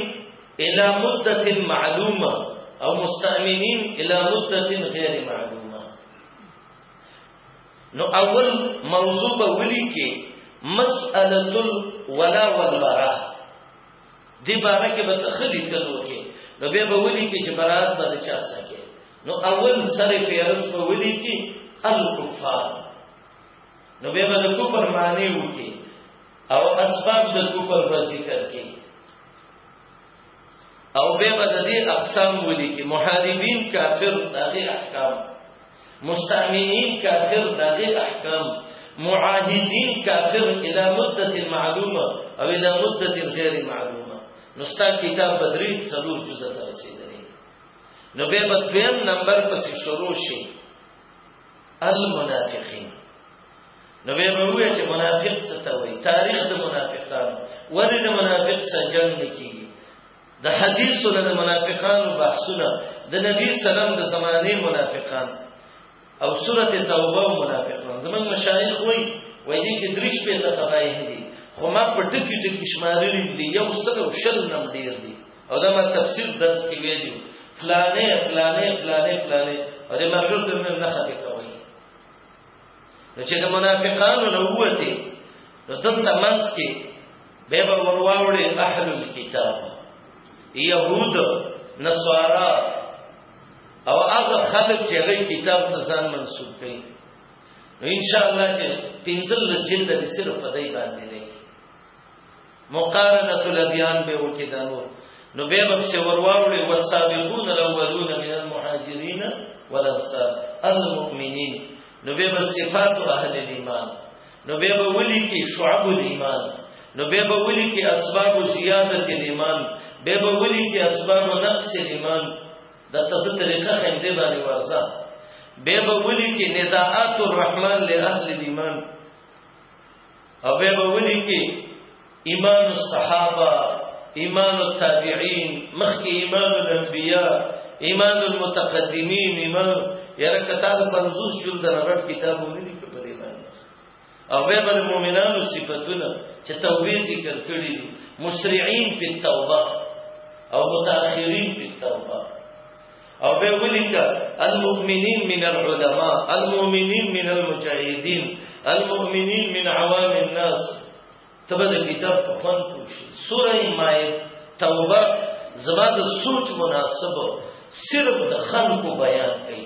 الى مدت معلومه او مستأمنین الى مدت غیر معلومه نو اول موضوع به ولي کې مسأله الولا والبراء دې باره کې به تخلي کلو کې نو به به ولي کې چې برات به چا سکے نو اول سره پیرس به ولي کې الکفار نو به د کفر معنی وکي او اسباب د کفر په ذکر کې او به د دې اقسام ولي کې محاربین کافر دغه احکام مستعمنین کافر دغه احکام معاهدین کافر الى مدت معلومه او الى مدت غیر معلومه نو ستا کتاب بدری څلور جزء ترسي نو به په دویم نمبر پسې شروع شي المنافقین نو به مو وی چې منافق څه ته وایي تاریخ د منافقانو ولې د منافق سره جنگ نکېږي د حدیثو د منافقانو بحثونه د نبی سلام د زمانه منافقان او سوره توبه او منافقان زمون مشایخ وایي وایي دې کې درش په تبعه دي خو ما په ټکی ټکی شمارلې دي یو سل او شل نم ډیر دي او دا ما تفسیر درس کې ویلو فلانه فلانه فلانه فلانه او د مرګل په من نه خته کوي نو چې د منافقانو له وته نو دلته منځ کې به به ورواوړي اهل الكتاب يهود نصارا او هغه خلک چې غي کتاب ته ځان منسوب کوي نو ان شاء الله چې پندل جلد صرف په دای باندې نه مقارنه الادیان به وکي دا نور نو به به څه ورواړي والسابقون الاولون من المهاجرين والانصار المؤمنين نو به به صفات اهل الايمان نو به به ولي کې شعب الايمان نو به به ولي کې اسباب زیادت الايمان به به ولي کې اسباب نقص الايمان دا تاسو طریقه هم دې باندې ورځه به به ولي کې نداءات الرحمن لاهل الايمان او به ولی کې ایمان الصحابه ایمان التابعین مخکې ایمان الانبیاء ایمان المتقدمین ایمان یاره کتاب 50 جلد نه غټ کتاب ولې کې په ایمان او به بل مؤمنانو صفاتونه چې توبې ذکر کړې دي مسرعين په توبه او متأخرين په توبه او به ولیکا المؤمنین من العلماء المؤمنین من المجاهدین المؤمنین من عوام الناس تبه د کتاب په خوان پوښي سوره مائده توبه زما د سوچ مناسب صرف د خلکو بیان کوي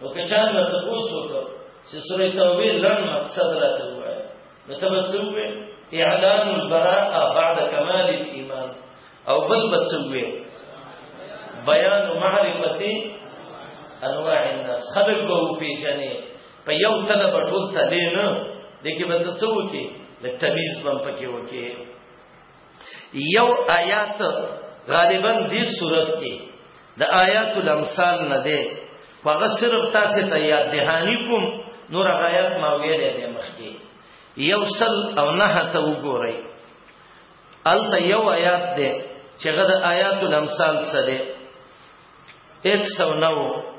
نو که چا نه تاسو وکړو چې سورې توبه لړ مقصد راته وایي نو ته به څه وایې اعلان البراءه بعد کمال الايمان او بل به څه وایې بیان معرفت انواع الناس خلق به پیژنې په یو تله به ټول تلې نه دکې به څه وکې د تمیز بم پکې وکې یو آیات غالبا دې صورت کې د آیات الامثال نه ده هغه صرف تاسو ته یاد دهانی کوم نور آیات ما ویلې ده مخکې یو سل او نه ته وګورئ الته یو آیات ده چې غد آیات الامثال سره 109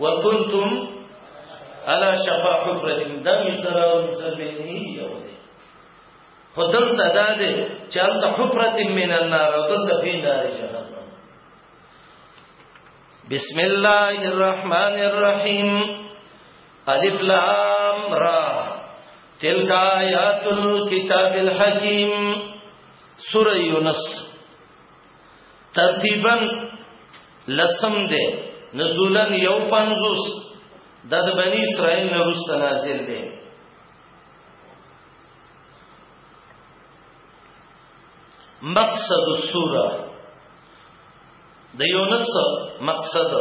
وکنتم على شفا حفرة دا مثال او مثال به نه یو دی خدل ته دا دی چې انت حفرة من النار او دلته په نار جهنم بسم الله الرحمن الرحیم الف لام را تلک آیات الكتاب الحکیم سورہ یونس ترتیبا لسم ده نزولا یو پنزوس دا د بنی اسرائیل نه رسته نازل ده مقصد السوره د یونس مقصد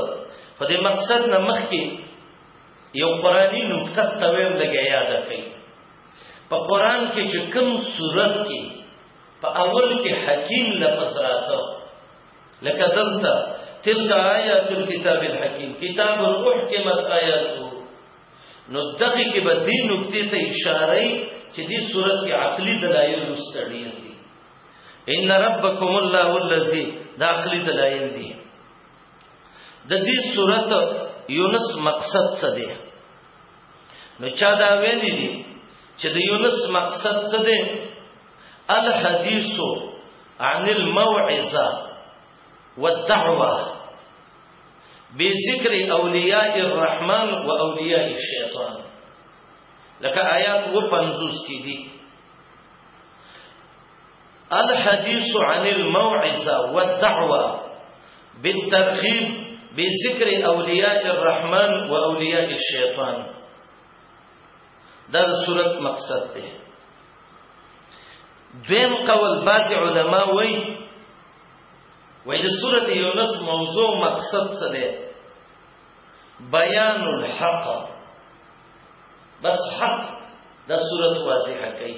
خو د مقصد نه مخکې یو قرآنی نکته تویم لګیا یاد کړئ په قرآن کې چې کوم صورت کې په اول کې حکیم لفظ راته لکه دلته تلک آیات الكتاب الحکیم کتاب احکمت آیاتو نو دغه کې به دې نقطې ته اشاره چې دې صورت کې عقلي دلایل مستړي دي ان ربکم الله الذی دا عقلي دلایل دي د دې صورت یونس مقصد څه دی نو چا دا ویلي دي چې د یونس مقصد څه دی الحديث عن الموعظه والدعوه بذكر اولیاء الرحمن واولیاء الشیطان لکه آیات و پنځوس کې دي الحديث عن الموعظه والدعوه بالترغيب بذكر اولیاء الرحمن و اولیاء الشیطان دا صورت مقصد دی دویم قول بعض علما وی وی د صورت یونس موضوع مقصد څه دی بیان الحق بس حق دا صورت واضحه کوي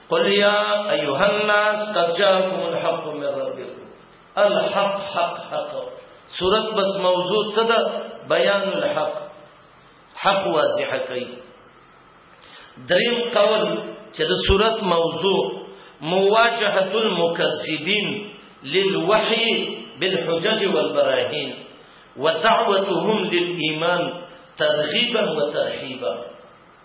قل يا أيها الناس قد جاءكم الحق من ربكم الحق حق حق صورت بس موضوع څه ده بیان الحق حق واضح کوي دریم قول چې د صورت موضوع مواجهه المكذبين للوحي بالحجج والبراهين ودعوتهم للايمان ترغيبا وترهيبا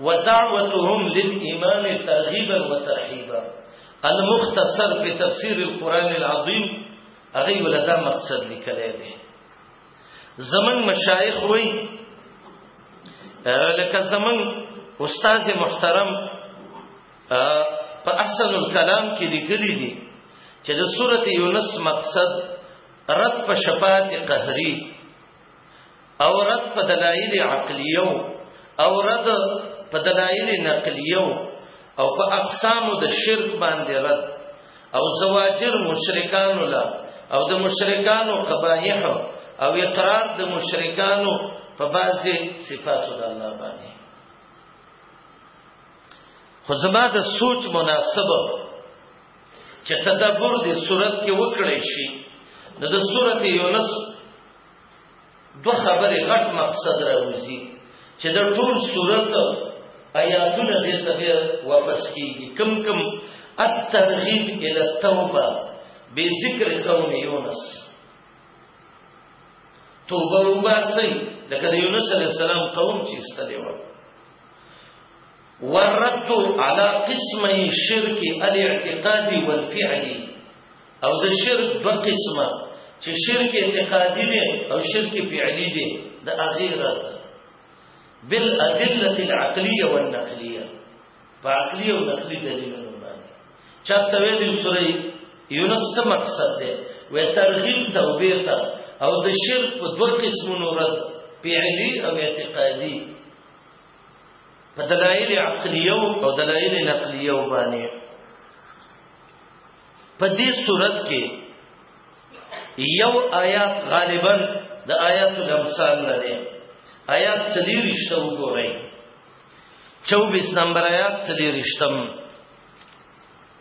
ودعوتهم للإمام ترغيبا وترحيبا المختصر في تفسير القرآن العظيم هغه ولدا مقصد لیکلی دی زمن مشایخ وای لکه زمن استاد محترم په احسن الكلام کې لیکلي دي چې د سورته یونس مقصد رد په شفاعت قهري او رد په دلایل عقلیو او رد په دلایل نقلیو او په اقسام د شرک باندې رد او زواجر مشرکان لا او د مشرکانو قبایح او اقرار د مشرکانو په بازي صفاتو د الله باندې خو زما د سوچ مناسبه چې تدبر دې صورت کې وکړی شي نو د صورت یونس دو خبرې غټ مقصد راوځي چې د ټول صورت آیاتونه دې ته واپس کیږي کم کم الترغیب الى التوبه به ذکر قوم یونس توبه وباسي لکه د یونس علی السلام قوم چې استلې و والرد على قسمي شرک الاعتقاد والفعل او د شرک دو قسمه چې شرک اعتقادي دی او شرک فعلی دی د اغیر بالادله العقليه والنقليه فعقليه ونقلي دلیلونه باندې چاته ویل سورې یونس څه مقصد دی و ترغیب توبه ته او د شرک په دوه قسمونو رد فعلی او اعتقادي په دلایل عقلیه او دلایل نقلیه باندې په دې صورت کې یو آیات غالبا د آیات الامثال نه دی آیات سلی رښتا وګورئ 24 نمبر آیات سلی رښتم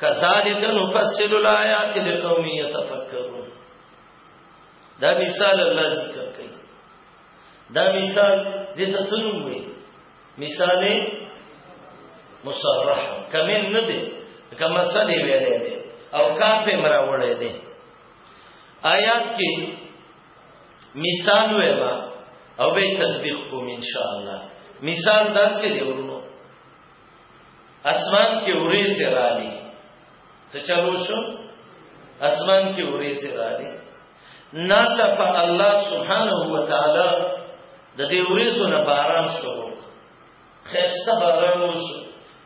کذالک نفصل الایات لقوم یتفکرون دا مثال الله ذکر کوي دا مثال دې ته څنګه وي مثال مصرح کمن نه دی کما سلی ویلې دی او کا په مرا وړې دی آیات کې مثال ویلا او به تطبیق کوم ان شاء الله مثال دا څه دی ورونو اسمان کې ورېځې راغلي څه چلو شو اسمان کې ورېځې راغلي ناڅه په الله سبحانه و تعالی د دې ورېځو نه باران شروع خسته باران وشو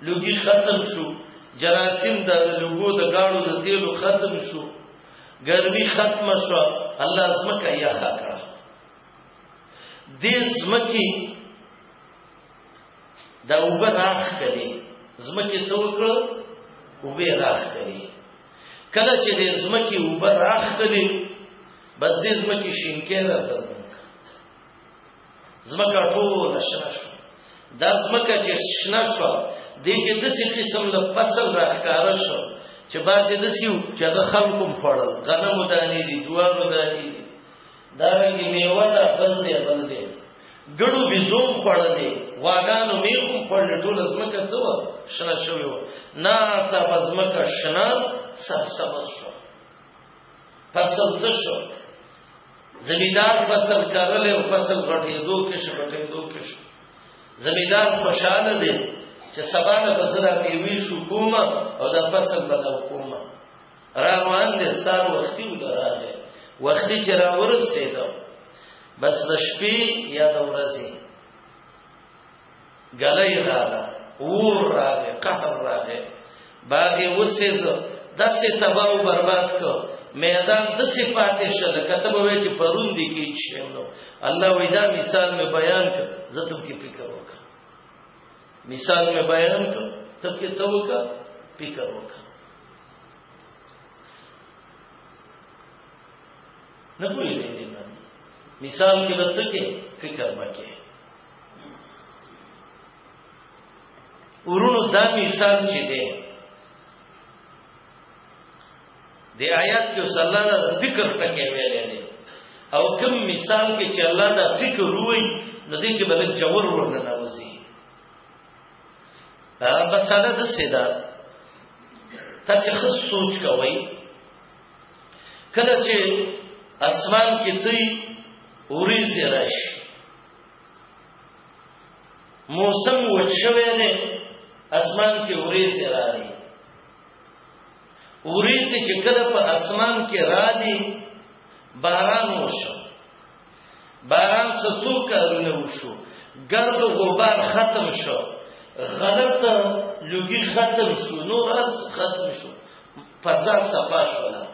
لوګي ختم شو جراثیم د لوګو د گاړو د تیلو ختم شو ګرمي ختم شو الله زمکه یخه کړه دې زمکه دا اوبه راخ کوي زمکه څو کړ اوبه راخ کوي کله چې د زمکه اوبه راخ کوي بس د زمکه شینکه را سره زمکه ټول شنه شو دا زمکه چې شنه شو د کې د څه قسم له فصل راخکار شو چې باسي د سیو چې د خلکو پړل غنمو دانی دي جوارو دانی دي دارنګه میوه ده بل دی بل دی ګړو بيزوم خوړلې واګانو میخم خوړلې ټول زمکه څه و شنه شوی و نا څه بزمکه شنه سب سب شو فصل څه شو زمیدار فصل کرل او فصل غټې دو کې شو غټې دو کې شو زمیدار خوشاله دي چې سبا له بزرا میوي شو کومه او د فصل بدل کومه روان دي سار وختي ولراله وختي چې را ورسېدم بس د شپې یا د ورځې غلې رااله ور راغې قهر راغې باغې وسېز داسې تباہ او برباد کو میدان د صفاتې شل کتب وې چې پرون دي کې شی نو الله وې دا مثال مې بیان کړ زتم کې فکر وکړ مثال مې بیان کړ ته کې څه وکړه فکر وکړه نه پوهې دې نه مثال کې به څه کې فکر وکړي ورونو دا مثال چې دی دی آیات کې صلی الله علیه فکر پکې ویل دی او کوم مثال کې چې الله دا فکر وای نو دې کې بل جوور ورنه نوځي دا مساله د سیدا تاسو خو سوچ کوئ کله چې اسمان کې څه اوریز راشي موسم وچوي نه اسمان کې اوریز راځي وریځې چې کله په اسمان کې را دي باران وشو باران څو کارونه وشو ګرد غبار ختم شو غلط لوګي ختم شو نو رات ختم شو فضا صفا شولا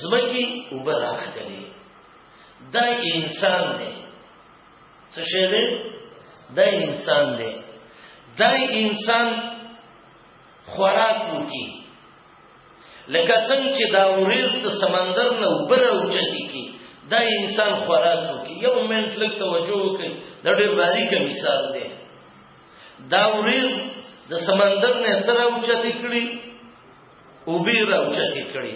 زمکی وبراخ کړي دا انسان دی څه شی دی دا انسان دی دا انسان خوراک وکړي لکه څنګه چې دا ورېز د سمندر نه وبره او چتی کی دا انسان خوراک وکړي یو منټ لږ توجه وکړي دا ډېر باریک مثال دی دا ورېز د سمندر نه سره او چتی کړي او بیره او چتی کړي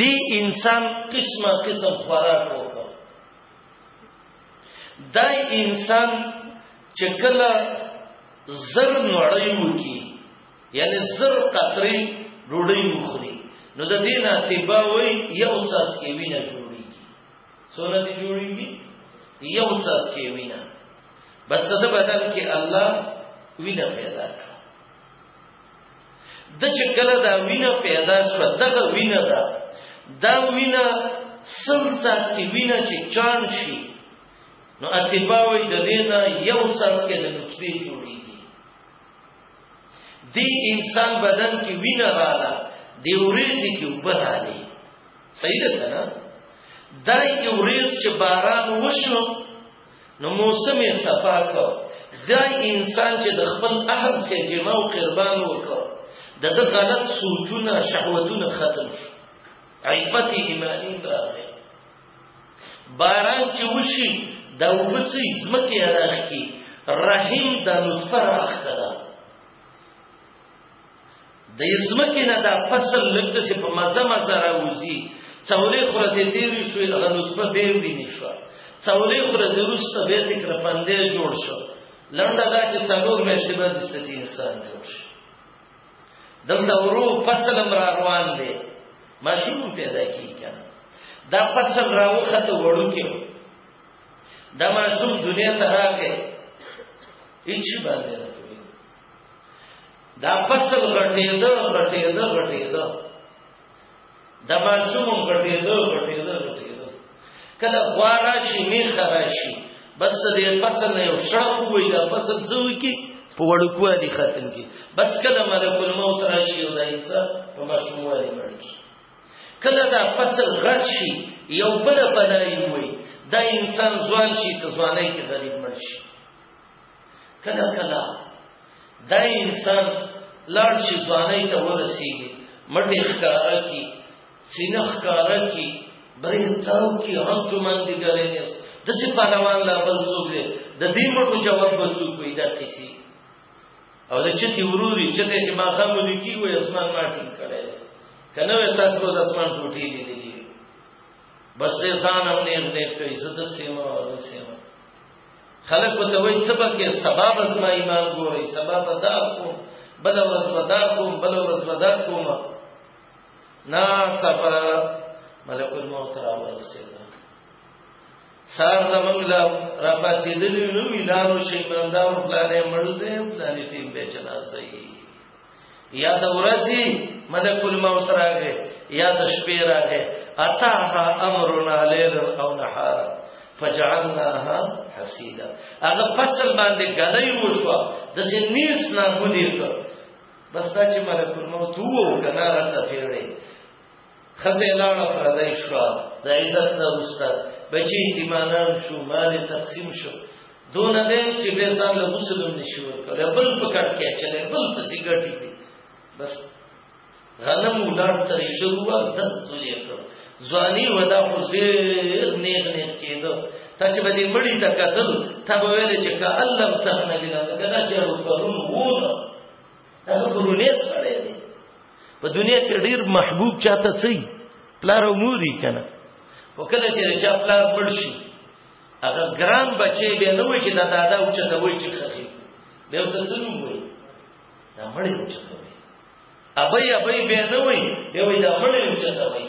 دی انسان قسمه قسم خوراک وکړي دا انسان چې کله زر نړۍ وکي یعنی زر قطرې ډوډۍ وخوري نو د دې نه تیبا وای یو ساس کې وینه جوړیږي څونه دې جوړیږي یو ساس کې وینه بس د بدن کې الله وینه پیدا کړ د چې کله دا وینه پیدا شو دغه وینه ده دا وینه سم ساس کې وینه چې چان شي نو اتباع وي د دې نه یو ساس کې د نطفه جوړیږي دی انسان بدن کې وینه رااله دی ورېځي کې وبراله صحیح ده نه دا یو ورېځ چې باران وشو نو موسم یې صفا کړ دا انسان چې د خپل اهل سره جما او قربان وکړ د د غلط سوچونه شهوتونه ختم شو عیبت ایمانی راغی باران چې وشي دا وبڅي زمکه راخ کی رحم د نطفه راخ کړه د یزمکې نه دا فصل لږ څه په مزه مزه راوځي څولې خورته تیری شو هغه نطفه به ویني شو څولې خورته روسته به تکر پندې جوړ شو لنډه دا چې څلور میاشتې بعد ستې انسان جوړ شو دلته ورو فصل را روان دی ماشوم پیدا کی کنه دا فصل راوخته وړو کې دا ماشوم دنیا ته راکې هیڅ باندې دا فصل غټېده غټېده غټېده د ماشوم غټېده غټېده غټېده کله غوا راشي میخ راشي بس دې فصل نه یو شړق وي دا فصل څو کې په وړوکوالي ختم کې بس کله ملک الموت راشي او دا انسان په ماشوموالي مړ شي کله دا فصل غټ شي یو بل بلای وي دا انسان ځوان شي ځواني کې غریب مړ شي کله کله دا انسان لاړ شي ځواني ته ورسیږي مټې ښکارا کی سینه ښکارا کی برې تاو کی هم چمن دي ګرې نه د څه پهلوان لا بل څوک دی د دې مټو جواب به څوک وي دا کیسي او د چتی وروري چې چې ما خام لیکي وي اسمان ما ټینګ کړي کنه وې تاسو د اسمان ټوټي دي دي بس ځان هم نه نه کوي زده سیمه او سیمه خلک به ته وایي څه به کې سبا به زما ایمان ګورئ سبا به دا کوم بله ورځ به دا کوم بله ورځ به دا کوم ناڅاپه ملک الموت راورسېده سار د موږ لا را پاسېدلي نو ویلانو شي منداو پلانې مړ دې پلانې ټیم به جنازه یې یا د ورځي ملک الموت راغی یا د شپې راغی اتاها امرنا ليل او نهار فجعلناها حسيدا هغه فصل باندې غلې وشو د سنیس نه مونږ بس دا چې ملک الموت وو کنه راځه پیړې ښځه یې لاړه پردی شوه د عدت نه وروسته بچي یتیمانان شو مال یې تقسیم شو دونه دی چې بیا ځان له غسل هم نشي ورکولی بل په کټ کې اچولی بل پسې ګټي دی بس غنم ولاړ ترې شروع وه دد دنیا کړ ځواني وه دا خو ډېر نیغ نیغ کېده تا چې به دې مړي ته کتل تا به ویلې چې که علم تهنه بلا که دا چې روپرون وونه دا غرونه سره دی په دنیا کې ډیر محبوب چاته چي پلار او مور یې کنه وکړه چې چا پلار مړ شي هغه ګران بچي به نه وي چې دا دادا او چې دا وي چې خخي به ته څه نوم وي دا مړ یې چې کوي ابي ابي به نه وي به وي دا مړ یې چې کوي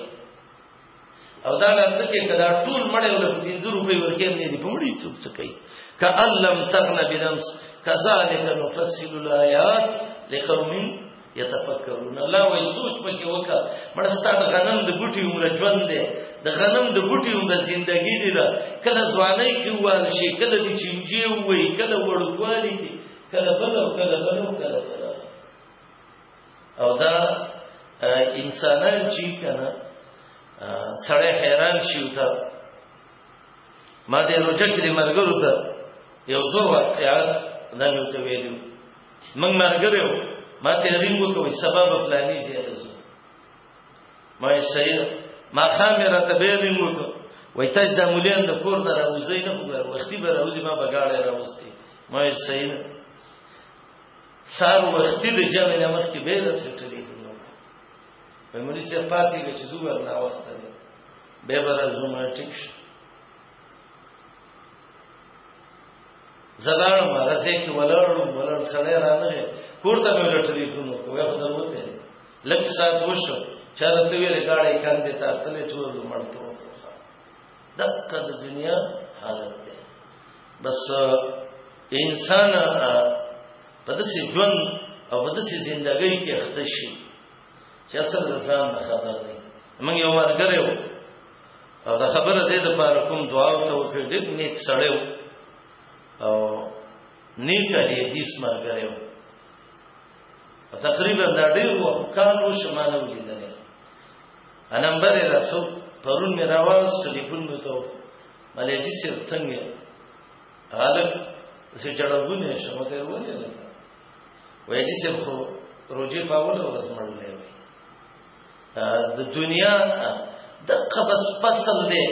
او دا لا څه کې کدا ټول مړې ول په 50 روپۍ ورکې نه دي په مړې څوک څه کوي کألم تغنى بنمس كذلك نفصل الآيات لقوم يتفکرون الله وای سوچ پکې وکړه مړ ستاد غنم د ګټي عمر ژوند دی د غنم د ګټي عمر زندګی دی دا کله ځواني کې وال شي کله د چنجي وای کله وړوالي کې کله بل او کله بل او کله بل او دا انسانان چې کنه سړی حیران شي او ته ما دې روزه کې مرګرو ته یو دوه واقعا دا نو ته ویلو من مرګرو ما ته رینګ وکوي سبب پلاني زیاده زو ما یې سیر ما خامره ته به رینګ وکړ وای تاسو د مولین د کور نه راوځي نه وختي به راوځي ما بغاړه راوستي ما یې سیر سار وختي د جمع نه مخکې به د څه ټلیفون وکړ په مولوی صاحب پاتې کې چې زوبر نه وخت دی به بر زما ټیک شي زلال ما رسې کې ولړم ولړ سړی را نه کوړه به له ټلیفون وکړ یو ځل وته لږ سات وشو چاله ته ویلې گاړې کاندې ته تلې ټول مړ ته دقه د دنیا حالت ده بس انسان په داسې ژوند او په داسې ژوندۍ کې اخته شي چې اصل ځان نه خبر دی موږ یو مرګره یو او دا خبره دې د پاره کوم دعا او توکل دې نیک سره او نیک دې دې سمرګره یو تقریبا دا ډیر وخت کال و شمال ولیدل انا نمبر یې راسو پرون مې راواز ټلیفون مې ته ملې چې سر څنګه حالک سې جړغونه شم ته ولې نه وای دې سر خو روزي پاول ورځ مړلې وای د دنیا د قبس فصل دی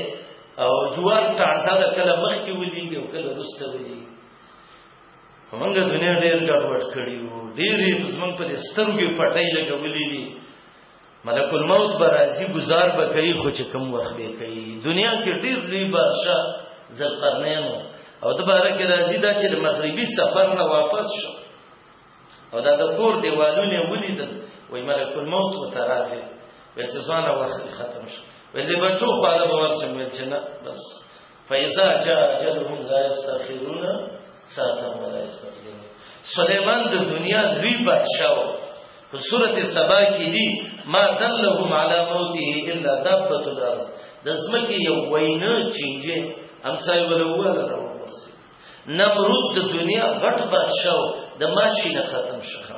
او جوار ټانټه کله مخ کې ولېږي او کله رسته ولېږي موږ دنیا ډېر ګډوډ کړی وو ډېر یې زمونږ په سترګو پټۍ لګولې دي ملک الموت به راځي گزار به کوي خو چې کم وخت به کوي دنیا کې ډېر لوی بادشاہ ذلقرنین او دوباره کې راځي دا چې د مغربي سفر نه واپس شو او دا د کور دیوالونه ولیدل وای ملک الموت وتراغه وای چې ځان وخت ختم شو ولې بچو په اړه ورسمه چې نه بس فاذا جاء اجلهم لا يستاخرون ساعتا ولا يستقدمون سليمان د دنیا لوی بادشاہ و په سورته سبا کې دی ما دلهم على موته الا دابه الارض د زمکه یو وینا چینجه همسای ولوه راوسی نمرود د دنیا غټ بادشاہ د ماشي نه ختم شخه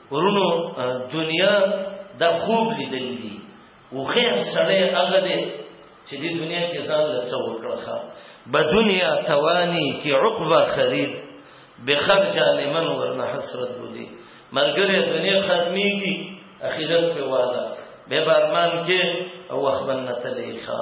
ورونو دنیا د خوب لیدل دي او خیر سره هغه دی چې د دنیا کې ځان له څو کړخه به دنیا توانی کې عقبه خرید به خرج لمن ورنه حسرت بودي مرګره دنیا ختميږي اخرت په واده به برمان کې او وخت بنته لیکه